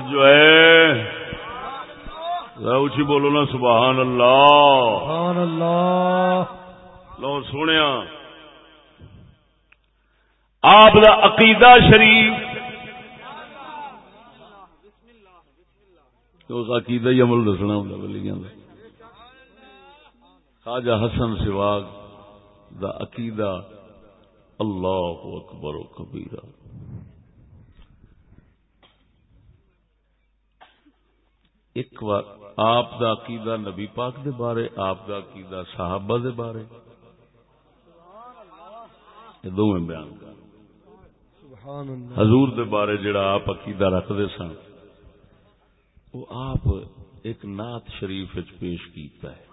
جیویں اگلی اتے پانی تھان ایک بچ نہیں رہندا عقیدہ شریف۔ اس عقیدہ ہی عمل دسنا ہوں بلیاں خواجہ حسن سواگ دا عقیدہ اللہ اکبر و کبیرہ۔ ایک بار آپ دا عقیدہ نبی پاک دے بارے آپ دا عقیدہ صحابہ دے بارے۔ یہ دو میں بیان کر حضور دے بارے جڑا آپ عقیدہ رکھتے سن وہ آپ ایک نعت شریف پیش کیتا ہے۔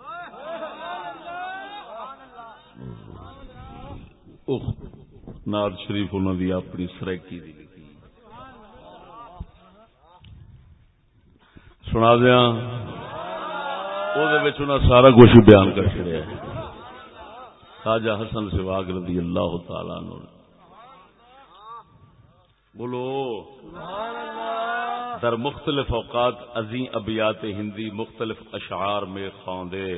نعت شریف انہوں دی اپنی سرائکی دی۔ سنا دیا وہ سارا کچھ بیان کر چڑیا خواجہ حسن سواگ رضی اللہ تعالی نے بولو۔ در مختلف اوقات عظیم ابیات ہندی مختلف اشعار میں خوندے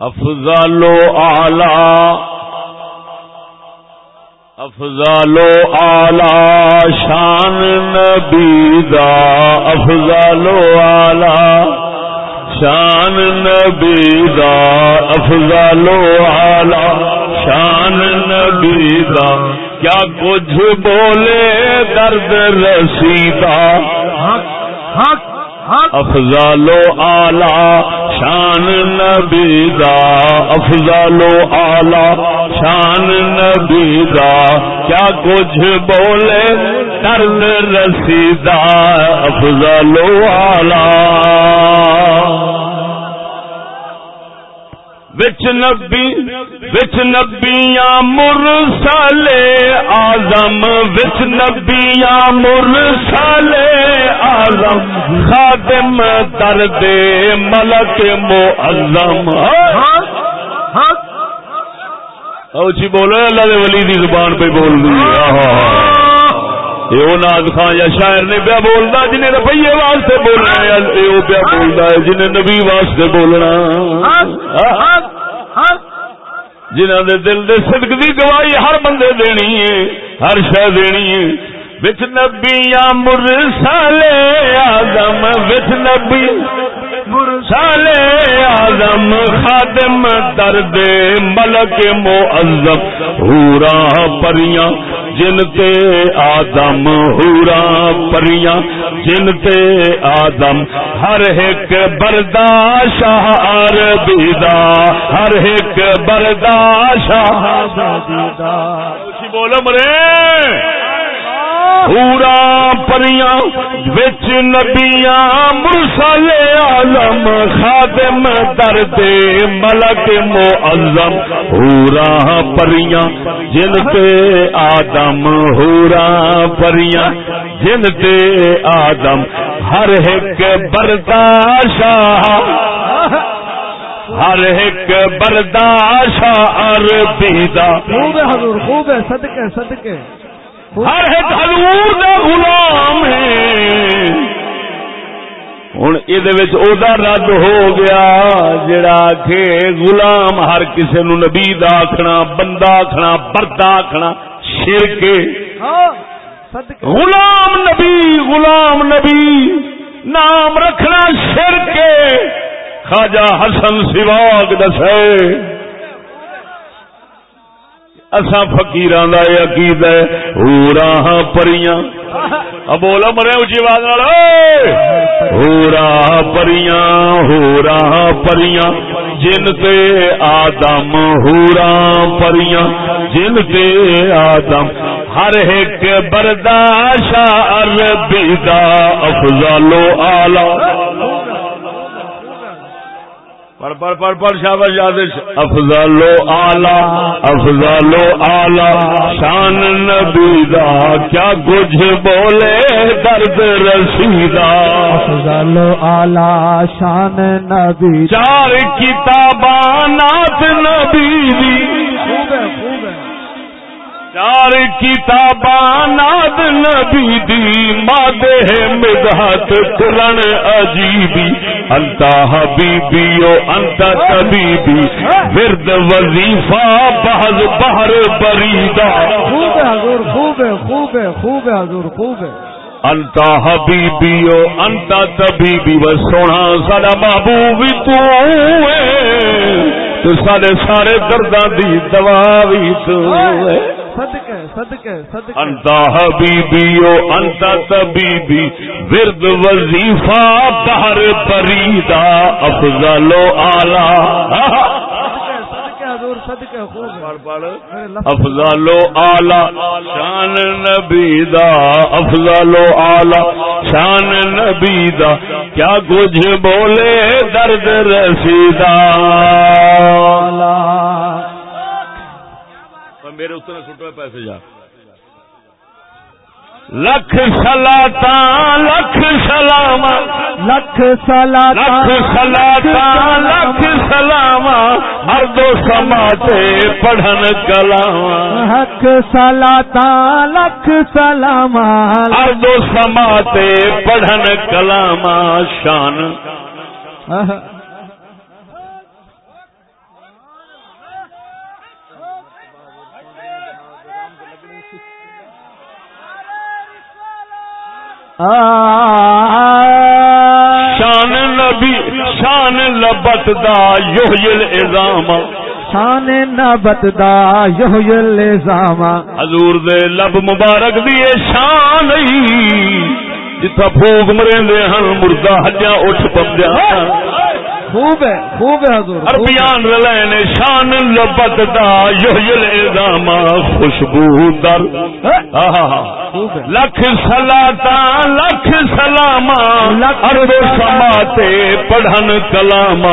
افضل و اعلی۔ افضل و اعلی شان نبی دا، افضل و اعلی شان نبی دا، افضل و اعلی شان نبی دا۔ کیا کچھ بولے درد رسیدہ؟ افضل و آلہ شان نبی دا. افضل و آلہ شان نبی دا. کیا کچھ بولے درد رسیدہ. افضل و آلہ وچ نبی، وچ نبیاں مرسل آزم وچ نبیاں مرسل آزم خادم درد ملک معظم۔ او جی بولو، اللہ دے ولی دی زبان پہ بول دی۔ آہا۔ یہ ناز خان یا شاعر نے پیا بولنا جنہیں روپیے واسطے بولنا یا پیا بولنا ہے جنہیں نبی واسطے بولنا جنہوں دے دل دے صدق دی گواہی ہر بندے دینی ہے، ہر شہ دینی ہے۔ وچ نبی یا مرسال آدم، وچ نبی مرسال آدم خادم درد ملک معظم ہورا پریاں، جن تے آدم ہورا پریاں، جن تے آدم، ہر ایک برداشت ہر بیدا ہر ایک برداشت بولو مرے۔ پورا پریاں بچ نبیاں مرسل عالم خادم درد ملک معظم پورا پریاں جن تے آدم، ہورا پریاں جن تے آدم، ہر ایک برداشت، ہر ایک برداشت ہر بیدا خوب ہے حضور، خوب ہے، صدقے صدقے۔ ہر ایک حضور دا غلام ہے۔ ہوں یہ رد ہو گیا جڑا کہ غلام ہر کسی نو نبی دا آخنا بندہ آخنا بردا آخنا شر کے ہاں، غلام نبی غلام نبی نام رکھنا شر کے خواجہ حسن سواگ دسے۔ اصا فکیر عقید ہے ہورا ہاں پریاں۔ بولا مرے اچھی بات ہورا پریاں ہورا ہاں پریاں۔ جن تے آدم ہورا پریاں۔ جن تے آدم، ہر ایک برداشت عربی دا افضل و اعلی۔ پر پر پر پر شابش یادش افضل و آلہ افضل و آلہ شان نبی دا کیا کچھ بولے درد رسیدہ۔ افضل و آلہ شان نبی چار کتابانات نبی دی۔ خوب ہے خوب چار کتابانات نبی دی مادہ مدحت قرآن عجیبی انتا حبیبی انتا طبیبی ورد وظیفہ بحض بحر بریدہ۔ خوب ہے حضور خوب ہے خوب ہے خوب ہے حضور خوب ہے انتا حبیبی انتا طبیبی و سونا سارا محبوب تو تو سارے سارے درداں دی دوا بھی تو صدقے انتا حبیبی او انتا طبیبی ورد وظیفہ بہر پریدا افضل و اعلی. افضل و اعلی شان نبی دا افضل و اعلی شان نبی دا کیا کچھ بولے درد رسیدہ؟ میرے اتنے سٹو پیسے جا۔ لکھ سلاتا لکھ سلام لکھ سلا لکھ سلاتا لکھ سلام ہر دو سماتے پڑھن کلام حق سلاتا لکھ سلام ہر دو سماتے پڑھن کلام شان۔ شان نبی شان لبت دا یحیل ازام شان نبت دا یحیل ازام حضور دے لب مبارک دی شان ہی جتھا پھوک مرے دے ہن مردہ ہجا اٹھ پندیا خوب ہے خوب ہے حضور اربیان رلین شان لبت دا یحیل ازام خوشبو در۔ لکھ سلاتا لکھ سلاما ارب سماتے پڑھن کلام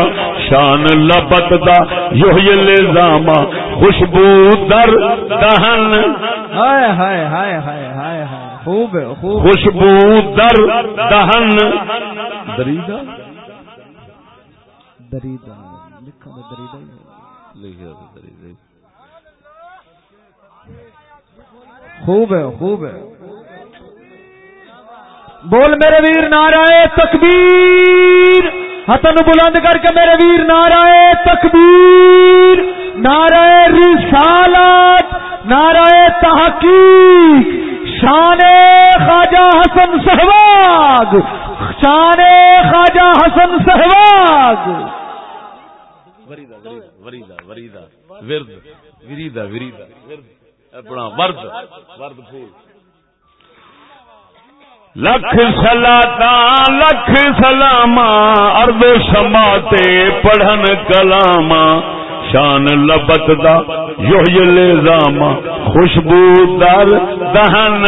شان لبت دا یحیل ازام خوشبو در۔ دہن۔ ہائے ہائے ہائے ہائے ہائے ہائے۔ خوب ہے خوب خوشبو در۔ دہن۔ دریدہ دریدا لکھا میں دریدا ہی لکھا دریدا خوب ہے خوب ہے۔ بول میرے ویر نعرہ تکبیر۔ ہتن بلند کر کے میرے ویر نعرہ تکبیر۔ نعرہ رسالت نعرہ تحقیق۔ شان خواجہ حسن سہواگ شان خواجہ حسن سہواگ۔ ورد اپنا ورد ورد پھول۔ لکھ سلاتا لکھ سلاما ارد سماتے پڑھن کلاما شان لبت دا یو لزاما خوشبو دار دہن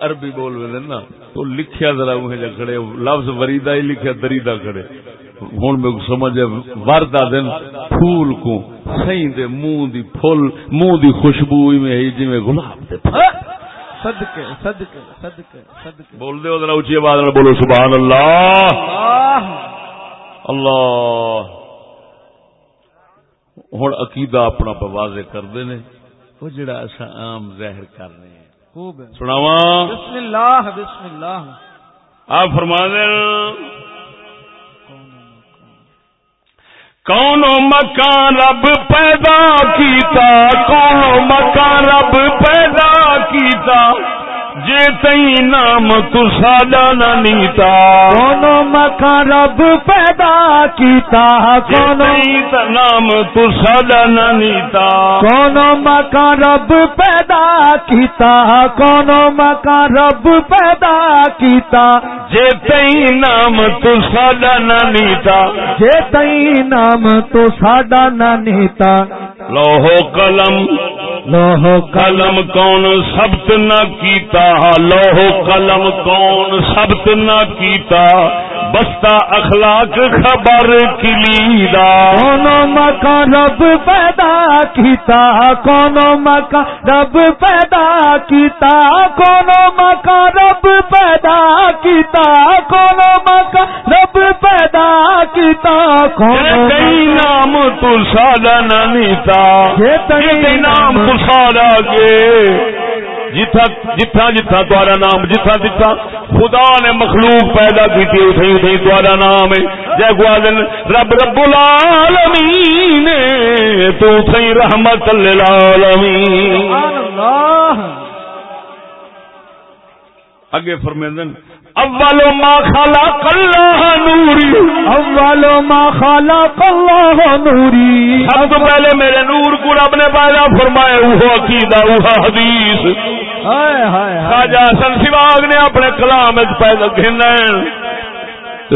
عربی بول رہے نا تو لکھیا ذرا وہ کھڑے لفظ وریدا ہی لکھیا دریدا کھڑے۔ ہوں میں سمجھ وردا دن پھول کو سی دے منہ دی پھول منہ دی خوشبو میں جی میں گلاب دے صدقے صدقے صدقے صدقے۔ بول دے ذرا اونچی آواز میں بولو سبحان اللہ۔ اللہ۔ ہوں عقیدہ اپنا واضح کرتے ہیں وہ جڑا اصا عام ظاہر کر رہے ہیں۔ خوب سناوا بسم اللہ بسم اللہ۔ آپ فرما دیں۔ کون مکان رب پیدا کیتا کون مکان رب پیدا کیتا۔ جے تئی نام تو ساڈا نہ نیتا۔ کون مکان رب پیدا کیتا؟ کون نام تو ساڈا نہ نیتا۔ کون مکان رب پیدا کیتا؟ کون مکان رب پیدا کیتا؟ جے تئی نام تو ساڈا نہ نیتا۔ جے تئی نام تو ساڈا نہ نیتا۔ لوہو قلم. لوہو قلم کون سبت نہ کیتا. لوہو قلم کون سبت نہ کیتا. بستا اخلاق خبر کلیدا کون مکان رب پیدا کیتا کون مکان رب پیدا کیتا کون مکان رب پیدا کیتا کون مکان رب پیدا کیتا کون کئی نام تو نہ نیتا کئی نام تو سادہ کے جتھا جتھا جتھا دوارا نام جتھا جتھا خدا نے مخلوق پیدا کی تھی اتھے دوارا نام ہے۔ جے گوادن رب رب العالمین تو اتھے رحمت للعالمین۔ اللہ۔ اگے فرمیندن اول ما خلق اللہ نوری۔ اول ما خلق اللہ نوری۔ سب تو پہلے میرے نور کو رب نے پیدا فرمایا وہ عقیدہ وہ حدیث۔ خواجہ حسن سواگ نے اپنے کلام پیدا گھنا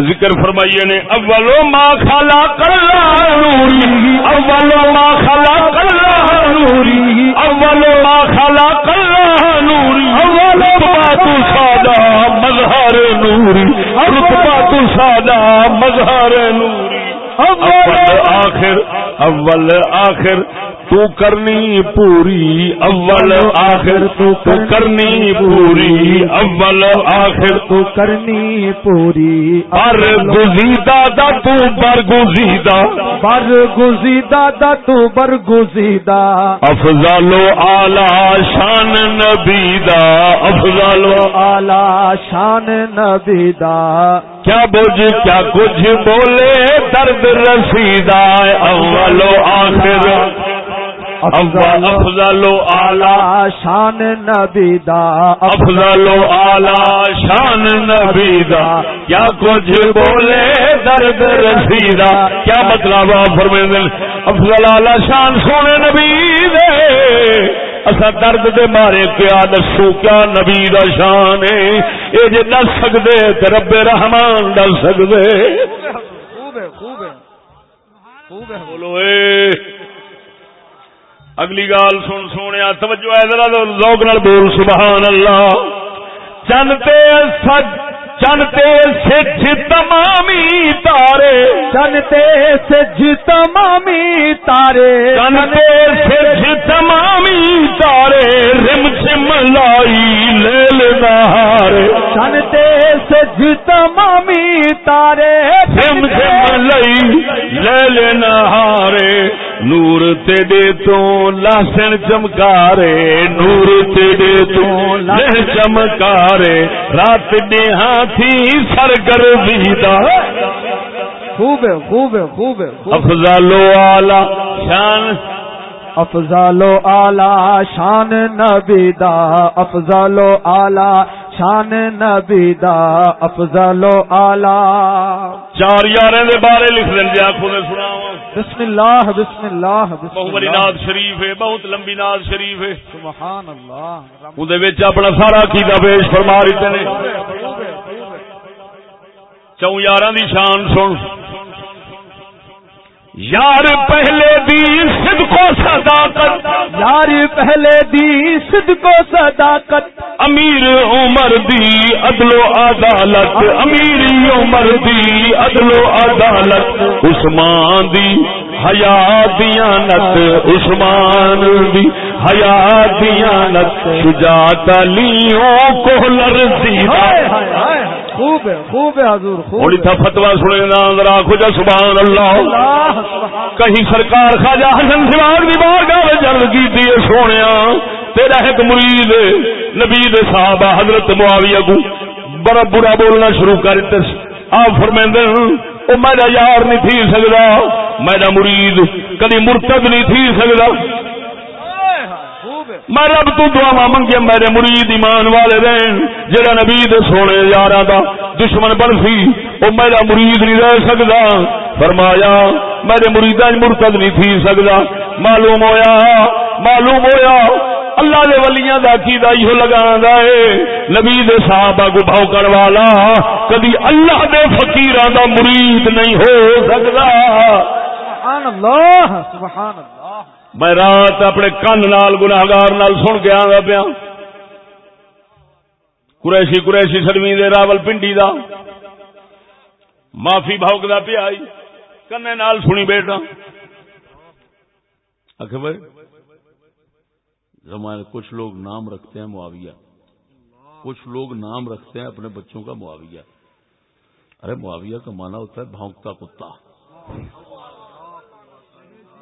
ذکر فرمائیے نے، اولو ما خلق اللہ نوری، اولو ما خلق اللہ نوری، اولو ما خلق اللہ نوری اولو ما تو سادہ مظہر نوری، رتبہ تو سادہ مظہر نوری۔ اول آخر اول آخر تو کرنی پوری اول آخر تو کرنی پوری اول آخر تو کرنی پوری بر گزیدہ دا تو بر گزیدہ۔ بر گزیدہ دا تو بر گزیدہ۔ افضل و اعلی شان نبیدا افضل و اعلی شان نبیدا کیا بوجھ کیا کچھ بولے؟ درد رسیدہ اول و آخر۔ افضل و اعلی۔ شان نبیدا افضل و اعلی شان نبیدا کیا کچھ بولے؟ درد رسیدہ۔ کیا مطلب فرمائیں افضل اعلی شان سونے نبی دے۔ اصا درد دے مارے کیا دسو کیا نبی دا شان ہے؟ یہ جی دس سکتے تو رب رحمان دس سکتے بولو اے۔ اگلی گال سن سونے توجہ ہے ذرا لوگ بول سبحان اللہ۔ چنتے سج چنتے سچ تمامی تارے چنتے سج تمامی تارے چنتے سچ تمامی تارے رم چم لائی لے لے چنتے سج تمامی تارے رم لائی لے لے نہارے نور تیرے تو لاسن چمکارے نور تیرے تو لہ چمکارے۔ رات دیہا تھی خوب ہے خوب ہے خوب ہے افضل و اعلی شان۔ افضل و اعلی شان نبی دا۔ افضل و اعلی شان نبی دا۔ افضل و اعلی۔ چار یاریں دے بارے لکھ دین جا خود سناواں بسم اللہ بسم اللہ بہت بڑی ناز شریف ہے بہت لمبی ناز شریف ہے۔ سبحان اللہ اندر اپنا سارا عقیدہ پیش فرما دیتے نے چون یار دی شان سن۔ یار پہلے دی صدق و صداقت۔ یار پہلے دی صدق و صداقت۔ امیر عمر دی عدل و عدالت۔ امیر عمر دی عدل و عدالت۔ عثمان دی حیا دیانت۔ عثمان دی حیا دیانت۔ شجاعت علیوں کو لرزی خوب ہے خوب ہے حضور خوب تھوڑی تھا فتوا سنے نا ذرا کھجا سبحان اللہ۔ کہیں سرکار خواجہ حسن سراغ دی بارگاہ میں جنگ کی تھی سونے تیرا ایک مرید نبی دے صحابہ حضرت معاویہ کو بڑا برا بولنا شروع کر آپ فرمیندے او میرا یار نہیں تھی سکتا میرا مرید کدی مرتد نہیں تھی سکتا میں رب تو دعا منگے میرے مرید ایمان والے رہن، جڑا نبی دے سونے یار دا دشمن بن سی وہ میرا مرید نہیں رہ سکتا فرمایا، میرے مرید مرتد نہیں تھی سکتا معلوم ہویا معلوم ہویا، اللہ دے ولیاں دا عقیدہ یہ لگا ہے، نبی دے صحابہ کو بھوکڑ والا کبھی اللہ دے فقیراں دا مرید نہیں ہو سکتا سبحان اللہ سبحان اللہ۔ میں رات اپنے کن نال گناگار نال سن کے آگا پیا۔ قریشی قریشی سرمی دے راول پنڈی دا۔ معافی بھوک دا پیا آئی۔ کنے نال سنی بیٹا۔ آخ بھائی، زمانے کچھ لوگ نام رکھتے ہیں معاویہ۔ کچھ لوگ نام رکھتے ہیں اپنے بچوں کا معاویہ۔ ارے معاویہ کا مانا ہوتا ہے بھونکتا کتا۔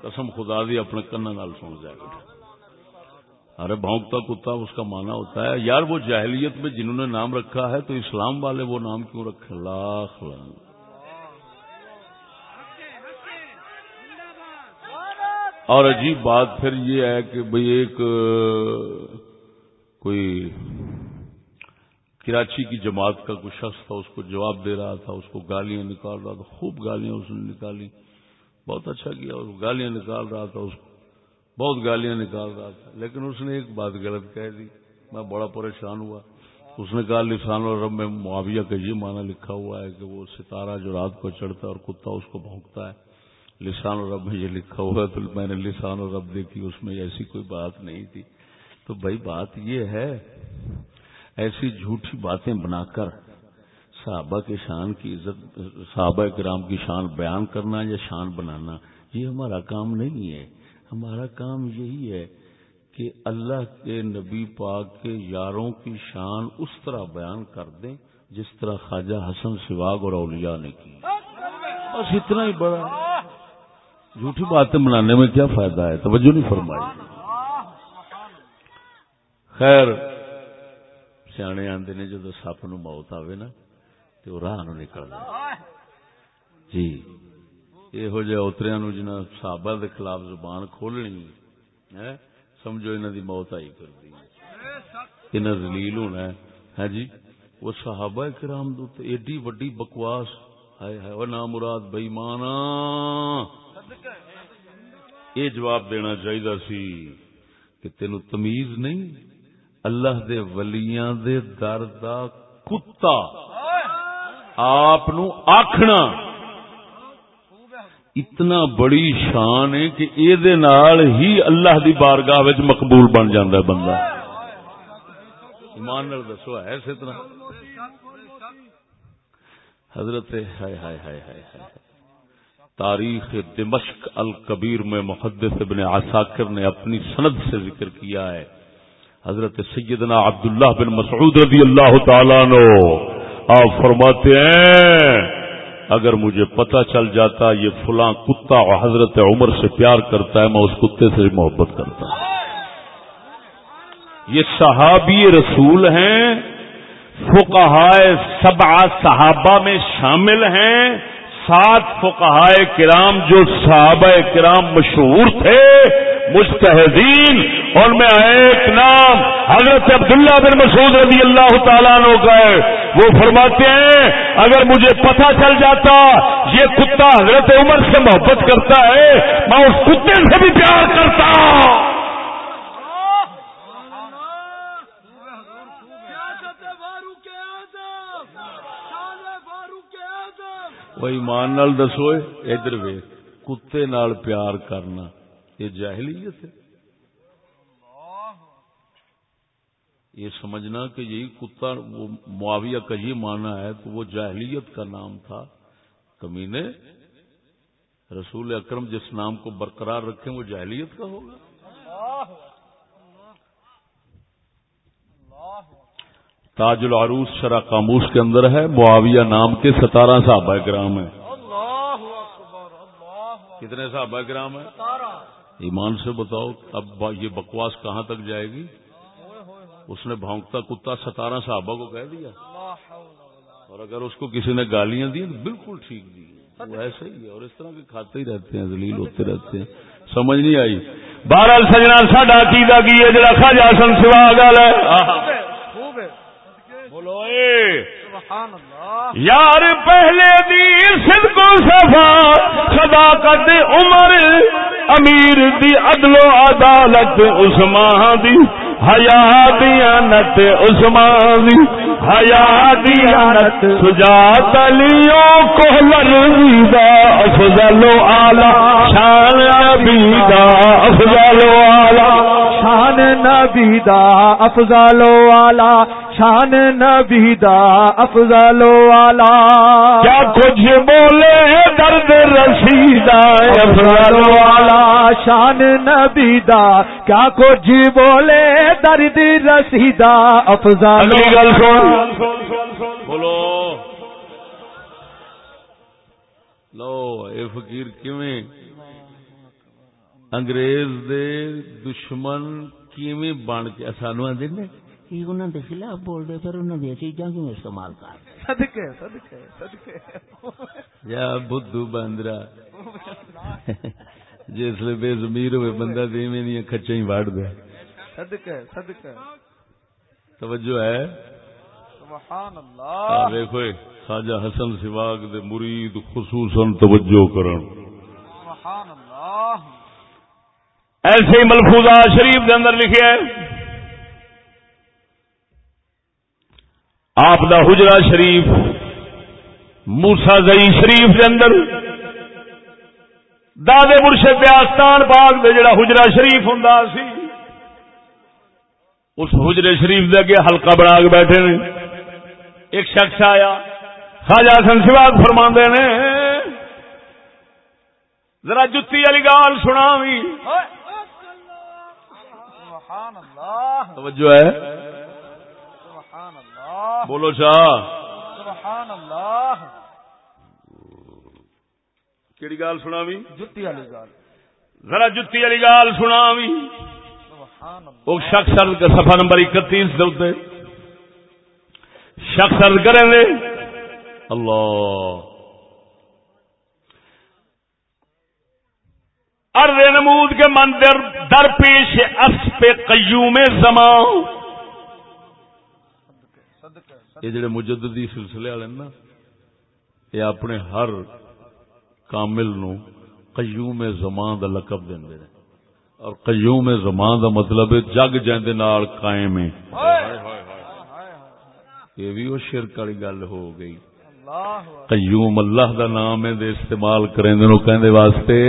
قسم خدا دی اپنے کن نال سن جائے گا۔ ارے بھونکتا کتا اس کا مانا ہوتا ہے، یار وہ جاہلیت میں جنہوں نے نام رکھا ہے تو اسلام والے وہ نام کیوں رکھے؟ لاکھ اور عجیب بات پھر یہ ہے کہ بھئی ایک، کوئی کراچی کی جماعت کا کوئی شخص تھا، اس کو جواب دے رہا تھا، اس کو گالیاں نکال رہا تھا، خوب گالیاں اس نے نکالی۔ بہت اچھا کیا، اور گالیاں نکال رہا تھا اس کو۔ بہت گالیاں نکال رہا تھا۔ لیکن اس نے ایک بات غلط کہہ دی۔ میں بڑا پریشان ہوا۔ اس نے کہا، لسان اور رب میں معاویہ کا یہ معنی لکھا ہوا ہے کہ وہ ستارہ جو رات کو چڑھتا ہے اور کتا اس کو بھونکتا ہے۔ لسان اور رب میں یہ لکھا ہوا ہے، تو میں نے لسان اور رب دیکھی، اس میں ایسی کوئی بات نہیں تھی۔ تو بھائی، بات یہ ہے، ایسی جھوٹی باتیں بنا کر صحابہ کے شان کی عزت، صحابہ کرام کی شان بیان کرنا یا شان بنانا، یہ ہمارا کام نہیں ہے۔ ہمارا کام یہی ہے کہ اللہ کے نبی پاک کے یاروں کی شان اس طرح بیان کر دیں جس طرح خواجہ حسن سواگ اور اولیاء نے کی۔ بس اتنا ہی بڑا۔ جھوٹی باتیں بنانے میں کیا فائدہ ہے؟ توجہ نہیں فرمائی۔ خیر، سیانے آدھے نے جب سپ نو موت آئے نا تو راہ نو نکل جی۔ جہ اتریا نو دے خلاف زبان کھولنی ہے سمجھو انہوں دی موت آئی کر دی انہیں دلیل ہونا ہے۔ وہ صحابہ کرام دو ایڈی وڈی بکواس نام مراد بےمانا یہ جواب دینا چاہیے سی کہ تین تمیز نہیں اللہ دے ولیاں دے در دا کتا۔ آپ آخنا اتنا بڑی شان ہے کہ ہی اللہ دی بارگاہ مقبول بن جاندہ ہے بندہ۔ ایمان دسو، ہے اتنا حضرت، ہائے ہائے ہائے ہائے تاریخ دمشق الکبیر میں محدث ابن عساکر نے اپنی سند سے ذکر کیا ہے۔ حضرت سیدنا عبداللہ بن مسعود رضی اللہ تعالیٰ نو آپ فرماتے ہیں، اگر مجھے پتا چل جاتا یہ فلاں کتا حضرت عمر سے پیار کرتا ہے، میں اس کتے سے محبت کرتا ہوں۔ یہ صحابی رسول ہیں، فقہائے سبعہ صحابہ میں شامل ہیں۔ سات فقہائے کرام جو صحابہ کرام مشہور تھے مستحدین اور میں ایک نام حضرت عبداللہ بن مسعود رضی اللہ تعالیٰ عنہ کا ہے۔ وہ فرماتے ہیں، اگر مجھے پتا چل جاتا، یہ کتا حضرت عمر سے محبت کرتا ہے، میں اس کتے سے بھی پیار کرتا۔ وہی مان نال دسو ادھر وے کتے نال پیار کرنا، یہ جاہلیت ہے۔ یہ سمجھنا کہ یہی کتا، وہ معاویہ کا یہ مانا ہے تو وہ جاہلیت کا نام تھا۔ کمینے رسول اکرم جس نام کو برقرار رکھیں، وہ جاہلیت کا ہوگا۔ تاج العروس شرح قاموس کے اندر ہے معاویہ نام کے ستارہ صحابہ گرام ہیں۔ کتنے صحابہ گرام ہیں؟ ایمان سے بتاؤ اب یہ بکواس کہاں تک جائے گی؟ اس نے بھونکتا کتا ستارہ صحابہ کو کہہ دیا۔ اور اگر اس کو کسی نے گالیاں دی تو بالکل ٹھیک دی۔ وہ ایسے ہی ہے اور اس طرح کے کھاتے ہی رہتے ہیں دلیل ہوتے رہتے ہیں۔ سمجھ نہیں آئی۔ بارہ سجنا ساڈا عقیدہ کی ہے جڑا سوا گل ہے۔ یار پہلے دی صدق و صفا صداقت عمر امیر دی عدل و عدالت عثمان دی حیا دیانت عثمان دی حیا دیانت سجات علیوں کو لرزیدہ افضل و اعلی شان عبیدہ افضل و اعلی۔ شان نبیدہ افضل و اعلی شان نبیدہ افضل و اعلی کیا کچھ بولے درد رسیدہ افضل و اعلی شان نبیدہ کیا کچھ بولے درد رسیدہ افضل بولو۔ لو اے فقیر کیویں؟ انگریز دے دشمن کیویں بن کے سانو آدھے نے؟ انہوں دے خلاف بول دے پھر انہوں دیا چیزاں کیوں استعمال کر صدقے صدقے صدقے۔ یا بدھو بندرا جس لیے بے زمیر ہوئے بندہ میں نہیں کچھا ہی واڑ دے۔ صدقے صدقے۔ توجہ ہے؟ سبحان اللہ۔ دیکھو خواجہ حسن سواگ دے مرید خصوصا توجہ کرن۔ سبحان اللہ۔ ایسے ہی ملفوظہ شریف دے اندر لکھے ہے آپ دا حجرا شریف موسا زئی شریف دے اندر، دادے مرشد آستان پاک دے جڑا حجرا شریف ہوں سی، اس حجرے شریف دے اگے حلقہ بنا کے بیٹھے نے۔ ایک شخص آیا خاجا سن سواگ فرما نے، ذرا جتی والی گال سنا بھی توجہ ہے؟ بولو سبحان اللہ. کیڑی گال سنا بھی جتی والی گال. ذرا جتی والی گال سنا بھی وہ شخص سفا نمبر اکتیس دے شخص کریں گے اللہ. ارد نمود کے مندر در پیش اس پہ قیوم زمان. یہ جڑے مجددی سلسلے والے نا یہ اپنے ہر کامل نو قیوم زمان دا لقب دیں اور قیوم زمان دا مطلب ہے جگ جائیں نال قائم ہے۔ یہ بھی وہ شرک والی گل ہو گئی۔ قیوم اللہ دا نام ہے دے استعمال کریں دے نو کہندے واسطے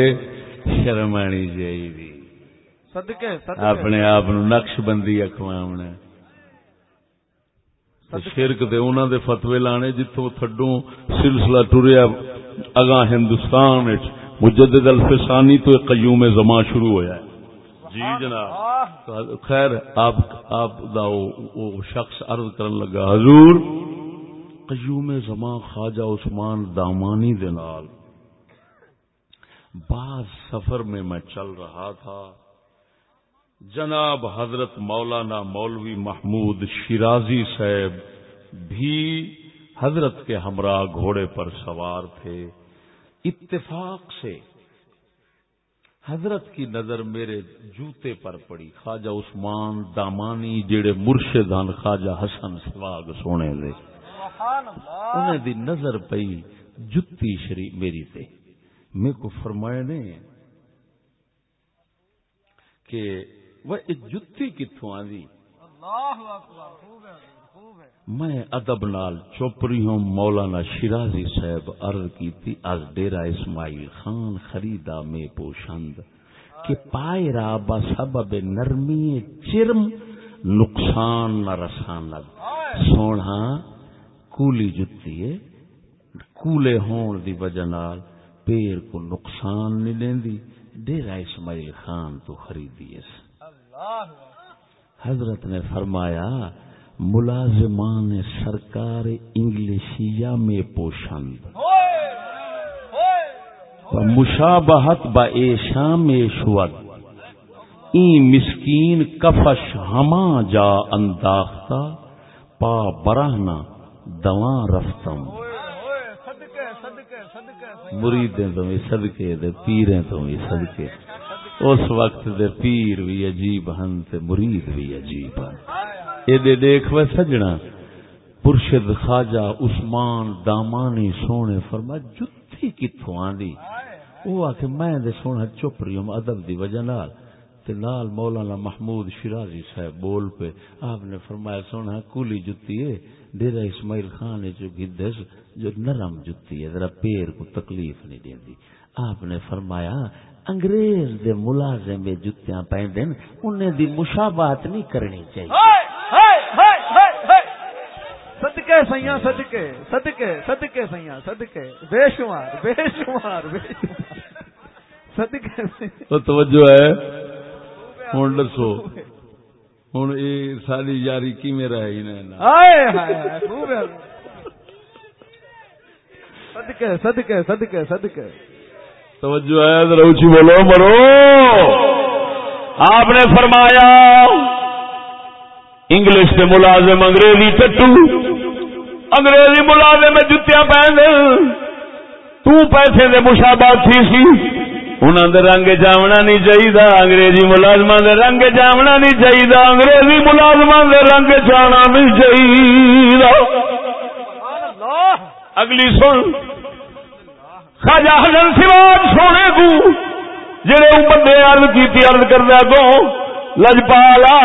شرم آنی چاہیے صدقے اپنے آپ نقش بندی اخواونا شرک دے انہاں دے فتوی لانے جتوں تھڈوں سلسلہ ٹریا اگاں ہندوستان وچ مجدد الفسانی تو ایک قیوم زمان شروع ہویا ہے جی جناب خیر آپ آپ دا او شخص عرض کرن لگا حضور قیوم زمان خواجہ عثمان دامانی دے نال بعض سفر میں میں چل رہا تھا۔ جناب حضرت مولانا مولوی محمود شیرازی صاحب بھی حضرت کے ہمراہ گھوڑے پر سوار تھے۔ اتفاق سے حضرت کی نظر میرے جوتے پر پڑی۔ خواجہ عثمان دامانی جڑے مرشدان خواجہ حسن سواگ سونے دے۔ انہیں دی نظر پئی جتی شری میری تے۔ میں کو فرمائے نے کہ وہ جتی کتوں آدھی۔ میں ادب نال چوپری ہوں مولانا شیرازی صاحب عرض کی تھی از ڈیرا اسماعیل خان خریدا میں پوشند کہ پائے را با سبب نرمی چرم نقصان نہ رساند سونا کولی جتی ہے کولے ہون دی وجہ نال پیر کو نقصان نہیں لیندی ڈیرا اسماعیل خان تو خریدی اس۔ حضرت نے فرمایا ملازمان سرکار انگلشیا میں پوشند۔ مشابہت با ایشام شود این مسکین کفش ہما جا انداختہ پا براہنا دواں رفتم۔ مریدیں تو بھی صدقے دے، پیریں تو بھی صدقے۔ اس وقت دے پیر بھی عجیب ہن تے مرید بھی عجیب ہن۔ یہ دیکھ وہ سجنا پرشد خواجہ عثمان دامانی سونے فرما جتی کتوں آندی؟ وہ آ کے میں دے سونا چپ رہی ہوں، ادب دی وجہ نال۔ تے نال مولانا محمود شرازی صاحب بول پہ آپ نے فرمایا، سونا کولی جتی ہے۔ ڈیرا اسماعیل خان جو گدس جو نرم جتی ہے ذرا پیر کو تکلیف نہیں دیندی آپ نے فرمایا انگریز دے ملازم جتیاں پہن انہیں دی مشابہت نہیں کرنی چاہیے۔ صدقے سیاں صدقے صدقے صدقے سیاں صدقے۔ بے شمار بے شمار بے شمار۔ صدقے تو توجہ ہے۔ ہوں دسو۔ ہوں یہ ساری یاری کی میرا ہے۔ صدقے صدقے صدقے صدقے۔ توجہ ہے ذرا اونچی بولو مرو۔ آپ نے فرمایا انگلش کے ملازم انگریزی ٹٹو انگریزی ملازم جتیاں پہن تو پیسے دے مشابات تھی سی۔ انہوں دے رنگ جامنا نہیں چاہیے انگریزی ملازم دے رنگ جامنا نہیں چاہیے انگریزی ملازم دے رنگ جانا نہیں چاہیے اگلی سن۔ خاجا حسن سواج سونے کو، جڑے بندے ارد کی ارد کردہ گو، لجپالا،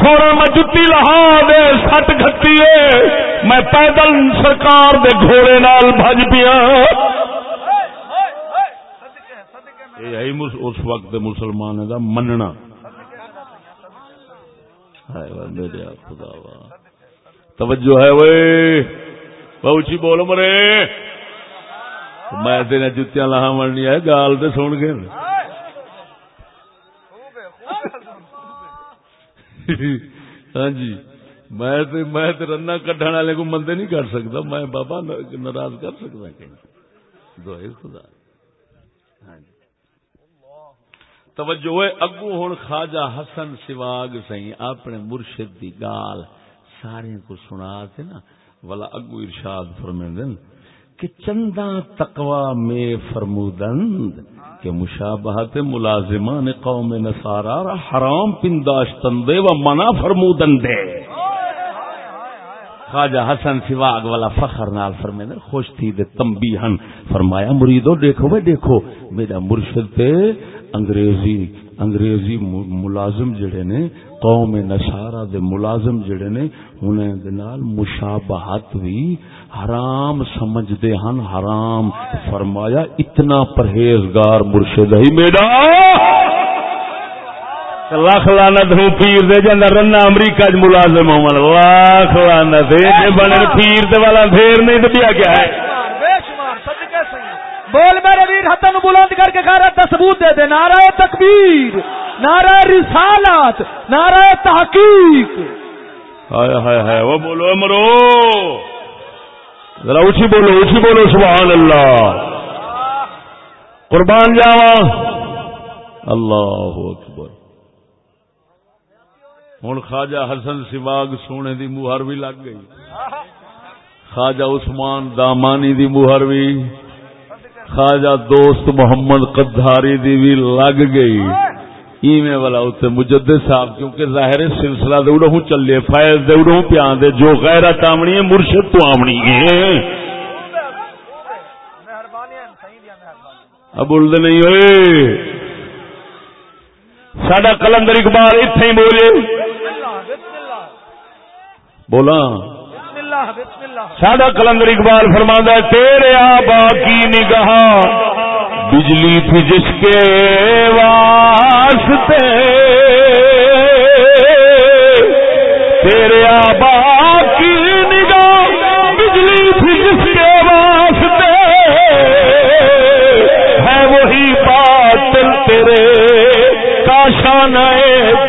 سونا میں جتی لہا دے، سٹ کھتی میں پیدل سرکار دے گھوڑے نال بج پیا۔ اس وقت مسلمان کا مننا۔ میرے خدا توجہ ہے وہ بہت جی، بول مرے۔ میں تیرے جتیاں لاہ مرنی ہے گال تو سن گئے ہاں جی میں میں رنا کٹن والے کو مندے نہیں کر سکتا، میں بابا ناراض کر سکتا کہیں دعائے خدا ہاں جی توجہ اگو ہوں خواجہ حسن سواگ سی اپنے مرشد دی گال سارے کو سنا تھے نا والا اگو ارشاد فرمیندن کہ چندہ تقوا میں فرمودند کہ مشابہت ملازمان قوم نصارا حرام پنداشتندے و منع فرمودندے خواجہ حسن سواگ والا فخر نال فرمیدن خوش تھی دے تنبیہن۔ فرمایا مریدو دیکھو بے دیکھو، میرا مرشد تے انگریزی انگریزی ملازم جڑے نے، قوم نصارا دے ملازم جڑے نے انہیں دے نال مشابہت بھی حرام سمجھ دے ہن، حرام فرمایا، اتنا پرہیزگار مرشد ہی میرا لاکھ لانت ہوں پیر دے جانا رنا امریکہ چ ملازم ہوں لاکھ لانت بنے پیر دے والا پھر نہیں تو کیا ہے۔ بول میرے ویر ہاتھوں بلند کر کے غیرت کا ثبوت دے دے۔ نعرہ تکبیر، نعرہ رسالت نعرہ تحقیق۔ ہائے ہائے ہائے، وہ بولو، مرو۔ ذرا اچھی بولو اچھی بولو، سبحان اللہ۔ قربان جاوا اللہ اکبر۔ ہوں خواجہ حسن سواگ سونے دی مہر بھی لگ گئی۔ خواجہ عثمان دامانی دی مہر بھی خواجہ دوست محمد قدھاری دی بھی لگ گئی۔ ایویں والا اتنے مجدد صاحب، کیونکہ ظاہر سلسلہ دے اڑوں چلے فائز دے اڑوں پیان دے، جو غیرت آمنی ہے، مرشد تو آمنی ہے۔ اب بولتے نہیں ہوئے۔ سڈا کلندر اقبال اتنے ہی بولے۔ بولا سادہ کلندر اقبال فرما تیرے آبا کی نگاہ، بجلی تھی جس کے واسطے، تیرے آبا کی نگاہ، بجلی تھی جس کے واسطے، ہے وہی بات تیرے کاشان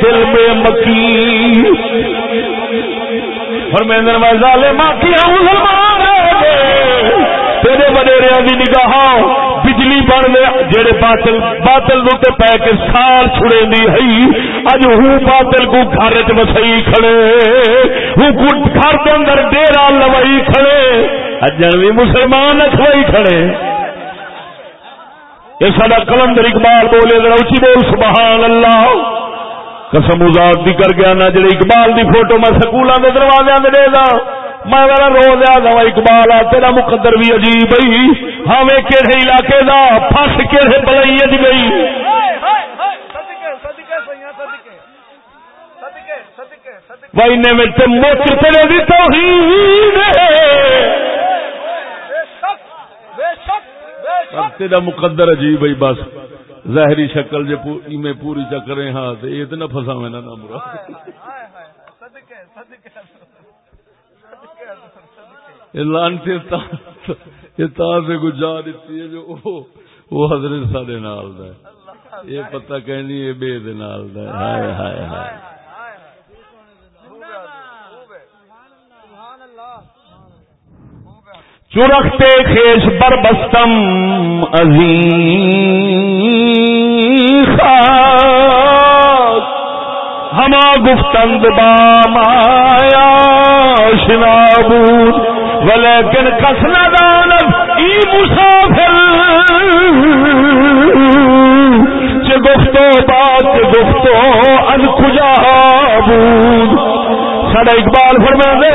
دل میں مکی۔ فرمیندر میں ظالم کیا مسلمان تیرے وڈیریا کی نگاہ بجلی بن گیا جہے باطل باطل دے پی کے سال چھڑے دی ہئی۔ اج ہوں باطل کو گھر چ وسائی کھڑے ہوں کو گھر کے اندر ڈیرا لوائی کھڑے۔ اجن بھی مسلمان اکھوائی کھڑے۔ یہ سارا کلندر اقبال بولے، ذرا اچھی بول، سبحان اللہ۔ قسم ازاد دی کر گیا نہ جڑے اقبال دی فوٹو میں سکولوں کے دروازے دے دا۔ میں میرا رو لیا گا اقبال آ تیرا مقدر بھی عجیب بھائی ہمیں کہڑے علاقے دا پس کہڑے بلائی اج گئی۔ میں تیرے دی توہین تیرا مقدر عجیب بھائی بس۔ ظاہری شکل جے میں پوری چکرے ہاں تو یہ تو نہ فسا میں نہ مرا لانتے سے گجا دیتی ہے جو وہ حضرت سارے نال دا یہ پتہ کہنی ہے بے دے نال دا ہائے ہائے ہائے چرختے خیش بربستم عظیم۔ ہما گفتند با مایا شنابود ولیکن کس ندانت ای مسافر؟ چه گفتو بات گفتو ان کجا بود؟ سڑا اقبال فرما دے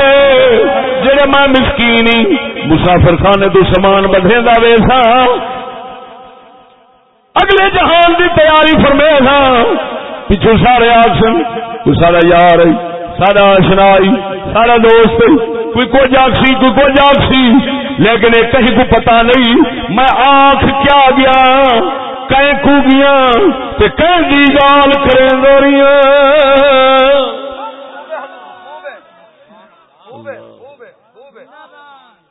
جڑے میں مسکینی، مسافر خانے تو سامان بدھے دا ویسا اگلے جہان دی تیاری فرمے سا پچھو سارے آگ سن کوئی سارا یار سارا آشنائی سارا دوست کوئی کو جاگسی کوئی کو جاگسی لیکن ایک کہیں کو پتا نہیں، میں آنکھ کیا گیا، کہیں کو گیا تے کہیں دی گال کریں دوریاں۔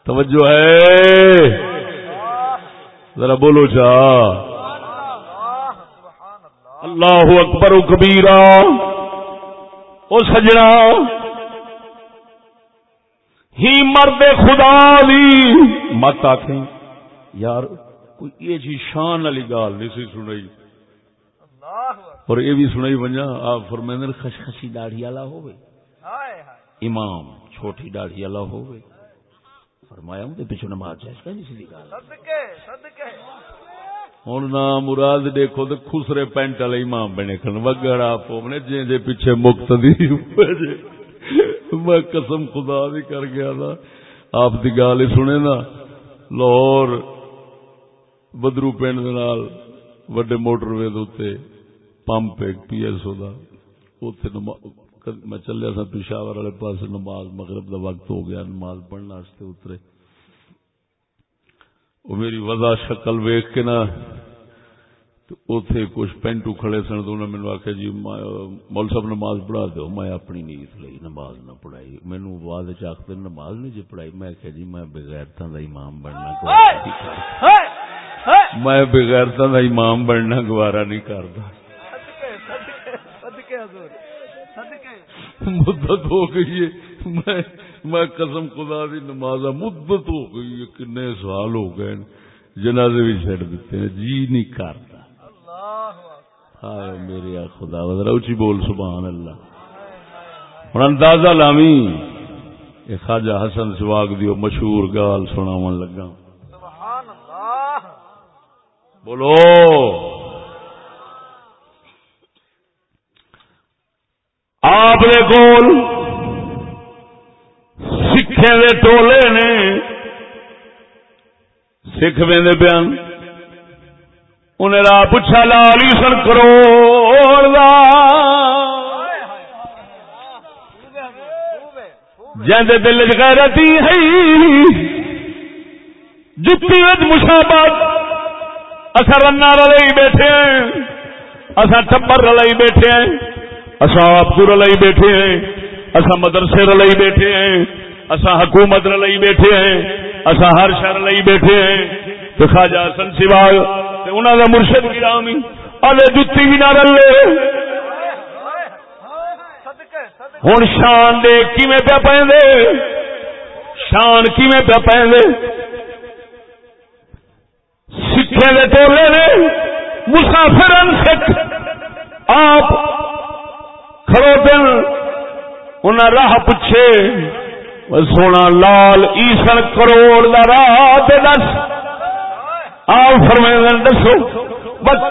توجہ ہے۔ ذرا بولو چا۔ اللہ اکبر کبیرا او سجنا. ہی مرد خدا لی مت آخیں یار کوئی یہ جی شان والی گال نہیں سی سنائی. اور یہ بھی سنائی بنیا آپ فرمائن خشخشی داڑھی والا ہوئے امام چھوٹی داڑھی والا ہوئے فرمایا ہوں پیچھو نماز جائز کا نہیں ہوں نہ مراد دیکھو تو خسرے پینٹ والے امام بنے کھن۔ وگڑا پونے جی جی پیچھے مکت دی میں قسم خدا بھی کر گیا تھا آپ دی گال ہی سنے نا۔ لاہور بدرو پنڈ وڈے موٹر وے پمپ ایک پی ایس او میں چلیا سا پشاور والے پاس نماز مغرب دا وقت ہو گیا، نماز پڑھنے اترے۔ وہ میری وضع شکل ویخ کے نا اتے کچھ پینٹو کھڑے سن تو انہوں نے آخیا جی مول صاحب نماز پڑھا دو۔ میں اپنی نیت لئی نماز نہ پڑھائی۔ مینو بعد چاہتے نماز نہیں جی پڑھائی۔ میں آخیا جی میں بغیرتا دا امام بننا میں بغیرتا دا امام بننا گوارا نہیں کرتا۔ مدت ہو گئی ہے۔ میں میں قسم خدا دی نماز مدت ہو گئی کنے سال ہو گئے جنازے بھی چڑ دیتے ہیں جی نہیں کرتا۔ ہائے میرے خدا اچھی بول، سبحان اللہ۔ ہوں اندازہ لامی، یہ خواجہ حسن سواگ دیو مشہور گال سنا لگا۔ بولو۔ آپ نے کول سکھے دے ٹولے نے سکھ وے بیان انہیں راہ پوچھا لالی سن کرو جی دل چیرتی ہے جتی مشابت اصا رنا رلائی بیٹھے ہیں اصا ٹبر رلائی بیٹھے ہیں اصا آپ کو رلائی بیٹھے ہیں اصا مدرسے رلائی بیٹھے ہیں اصا حکومت رلائی بیٹھے ہیں اصا ہر شہر لائی بیٹھے ہیں۔ تو خواجہ سن سوال انہوں کا مرشد گرامی، آلے جتی بھی نہ رلے۔ ہوں شان دے کیویں پہ پہ شان کیویں پہ پہ سکھے دے ٹولے نے مسافر سکھ، آپ کھڑو دن انہیں راہ پوچھے سونا لال ایسن کروڑ کا راہ دس۔ آپ فرمائے دسو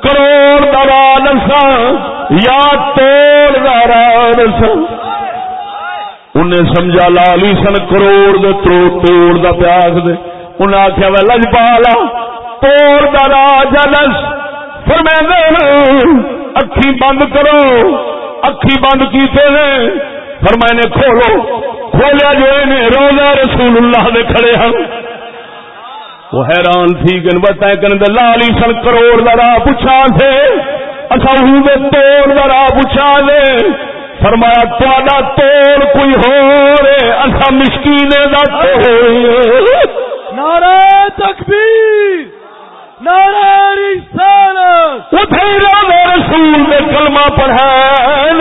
کروڑ دارا دسا یا توڑ دارا دسا انہیں سمجھا لالی سن کروڑ دے ترو توڑ دا پیاس دے۔ انہیں آخیا وہ لج پالا توڑ دارا جلس فرمائے اکھی بند کرو۔ اکھی بند کیتے ہیں فرمائے نے کھولو، کھولیا جو انہیں روزہ رسول اللہ دے کھڑے ہیں وہ حیران تھی گن بتائے کن لالی سن کروڑ دا راہ پوچھا تھے اچھا دے توڑ دا راہ پوچھا دے فرمایا تا توڑ کوئی ہو رے اچھا مشکینے دا توڑ نعرہ تکبیر۔ رسول کلمہ پڑھائے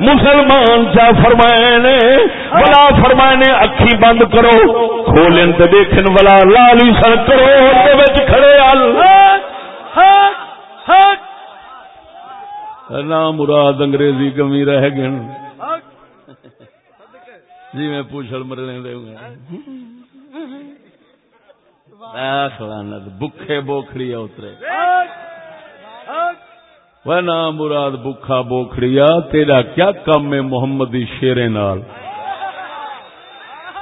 مسلمان فرمائے نے۔ بلا فرمائے نے اکھی بند کرو۔ کھولن تے دیکھن والا لالی سر کرو۔ وچ کھڑے مراد انگریزی کمی رہ گئے جی میں پوچھل مرنے دے بکھے بوکھڑی اترے۔ وہ نام مراد بکھا بوکھڑیا تیرا کیا کم ہے محمد شیرے نال؟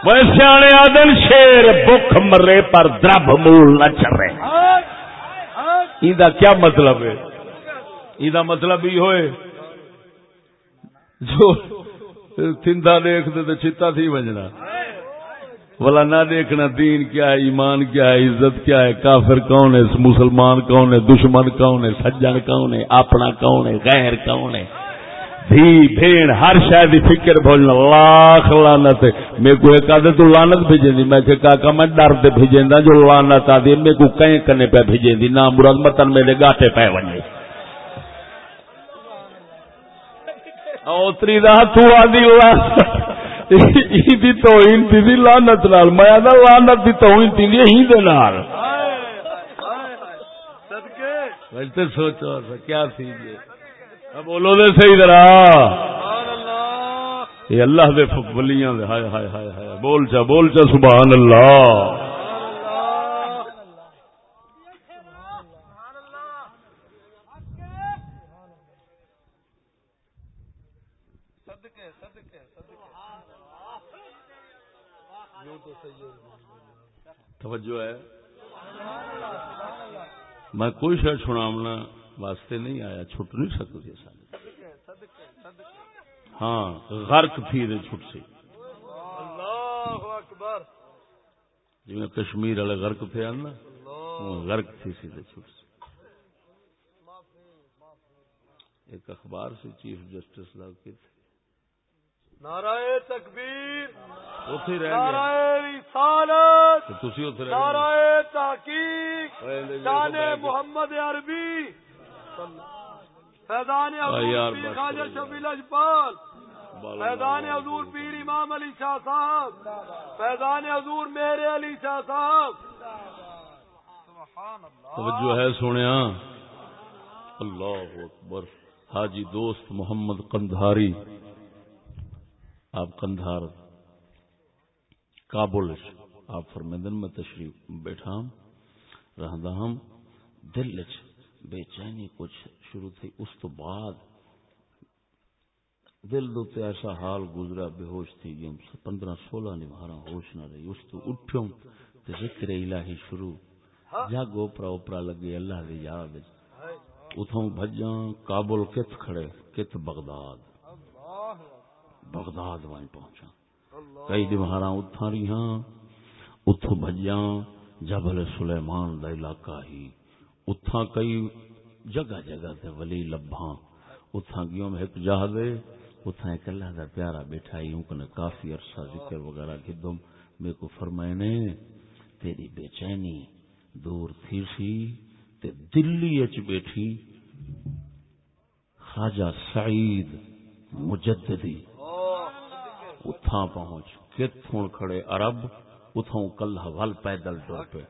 وہ سیانے آدن شیر بخ مرے پر درب مول نہ چرے۔ کیا مطلب ہے؟ یہ مطلب یہ ہوئے۔ جو تھندا دیکھ دے تو چیتا تھی بجنا بولا نہ دیکھنا دین کیا ہے، ایمان کیا ہے، عزت کیا ہے، کافر کون ہے، مسلمان کون ہے، دشمن کون ہے، سجن کون ہے، اپنا کون ہے، غیر کون ہے۔ دھی، بھیڑ، ہر شاید فکر بولنا لاکھ لانت میرے کو ایک آدھے تو لانت بھیجیں دی میں کہ کاکا میں ڈر دے بھیجیں دا جو لانت آدھی میرے کو کہیں کرنے پہ بھیجیں دی نام مراد متن میرے گاٹے پہ بنے۔ اوتری دا تو آدھی لانت توہین تھی لانت نال میں لانت کی توہین تھی ہی نال سوچو کیا تھی بولو دے صحیح ذرا. یہ اللہ. دے ولیاں دے ہائے ہائے ہائے ہائے بول چا بول چا سبحان اللہ. توجہ ہے۔ میں کوئی شاید چھڑامنا واسطے نہیں آیا چھٹ نہیں سکتی سارے۔ ہاں غرق تھی دے چھٹ سی۔ جی کشمیر والے غرق تھے نا غرق تھی سی دے چھٹ سی۔ ایک اخبار سے چیف جسٹس لاؤ کے تھے نعرہ تکبیر. نعرہ رسالت. نعرہ تحقیق. شان محمد عربی. فیضان حضور خواجہ اجپال فیضان حضور پیر امام علی شاہ صاحب. فیضان حضور میرے علی شاہ صاحب. توجہ ہے سنیا۔ اللہ اکبر۔ حاجی دوست محمد قندھاری۔ آپ قندھار، کابل آپ فرمیدن میں تشریف بیٹھا رہدا ہم دل بے چینی کچھ شروع تھی، اس تو بعد دل دو تے ایسا حال گزرا، بے ہوش تھی جی پندرہ سولہ نمہارا ہوش نہ رہی، اس تو اٹھوں تے ذکر الہی شروع جاگ اوپرا اوپرا لگے اللہ دی یاد اتوں بجا کابل کت کھڑے، کت بغداد۔ بغداد وائیں پہنچا کئی دمہارا اتھا رہی ہاں اتھو بجا جبل سلیمان دا علاقہ ہی۔ اتھا کئی جگہ جگہ تے ولی لبھاں۔ اتھا گیوں میں ایک جا دے اتھا ایک اللہ دا پیارا بیٹھا ہی ہوں کنے کافی عرصہ ذکر وغیرہ گدم میں کو فرمائے نے تیری بے چینی دور تھی سی، تے دلی اچ بیٹھی خواجہ سعید مجددی۔ اتھاں پہنچ۔ کتھوں کھڑے عرب اتھوں کل حوال پیدل ٹور پہ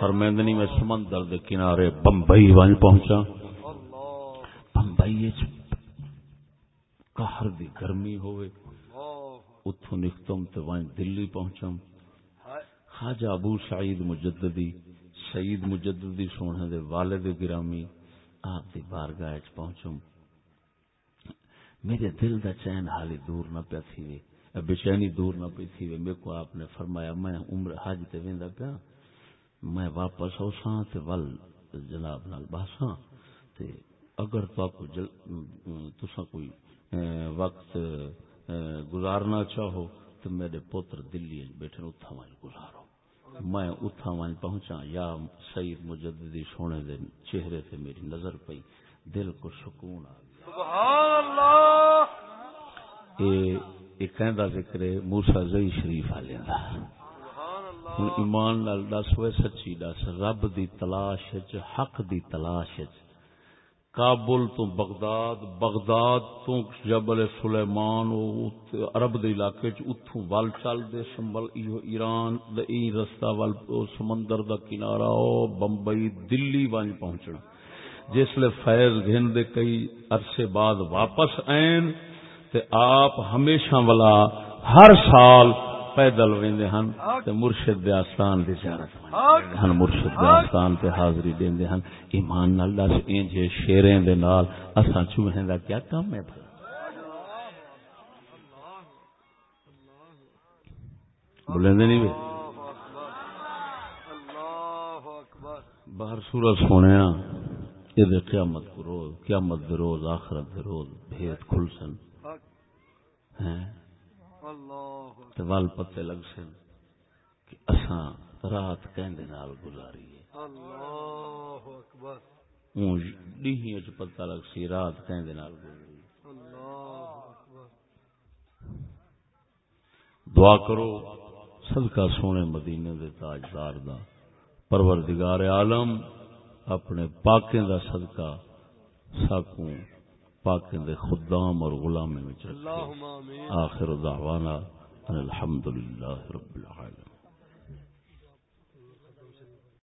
فرمیندنی میں سمندر دے کنارے بمبئی وائیں پہنچا۔ بمبئی اچ کہر دی گرمی ہوئے۔ اتھوں نکتم تے وائیں دلی پہنچا خواجہ ابو سعید مجددی سعید مجددی سونے دے والد گرامی، آپ دی بارگاہ اچ پہنچوں میرے دل دا چین حالی دور نہ پیا تھی وے بے چینی دور نہ پی تھی وے میرے کو آپ نے فرمایا، میں عمر حج تے ویندا پیا۔ میں واپس اوساں تے ول جناب نال باساں۔ تے اگر تو کو جل، تساں کوئی وقت گزارنا چاہو تو میرے پوتر دلی بیٹھے اتھا وائیں گزارو۔ میں اتھا وائیں پہنچا یا سید مجددی سونے دے چہرے سے میری نظر پئی۔ دل کو سکون آ کہندا ذکر ہے موسی زئی شریف والے دا ہن ایمان نال دس ہوئے سچی دس رب دی تلاش وچ حق دی تلاش وچ۔ کابل تو بغداد بغداد تو جبل سلیمان عرب دے علاقے چ اتھوں ول چل دے سنبل ایران دے ای رستہ ول سمندر دا کنارہ او بمبئی دلی ون پہنچنا۔ جس لے فیض گھن دے کئی عرصے بعد واپس آئین تے آپ ہمیشہ والا ہر سال پیدل ویندے ہن تے مرشد دے آستان دی زیارت ہن مرشد دے آستان تے حاضری دیندے ہن۔ ایمان نال دس انج شیریں دے نال اساں چوہیں دا کیا کام ہے بھلا؟ بولندے نہیں وے؟ باہر سورج سونیا۔ یہ قیامت کو روز، قیامت دے روز، آخرت دے روز بھید کھل سن ہیں؟ تے وال پتے لگ سن کہ اساں رات کہندے نال گزاری ہے اللہ اکبر اون ڈیہی وچ پتہ لگ سی رات کہندے نال گزاری اللہ اکبر دعا کرو، صدقہ سونے مدینے دے تاجدار دا پروردگار عالم اپنے پاکیں دا صدقہ ساکوں پاکیں دے خدام اور غلامیں اللہم آمین۔ آخر دعوانا ان الحمدللہ رب العالمين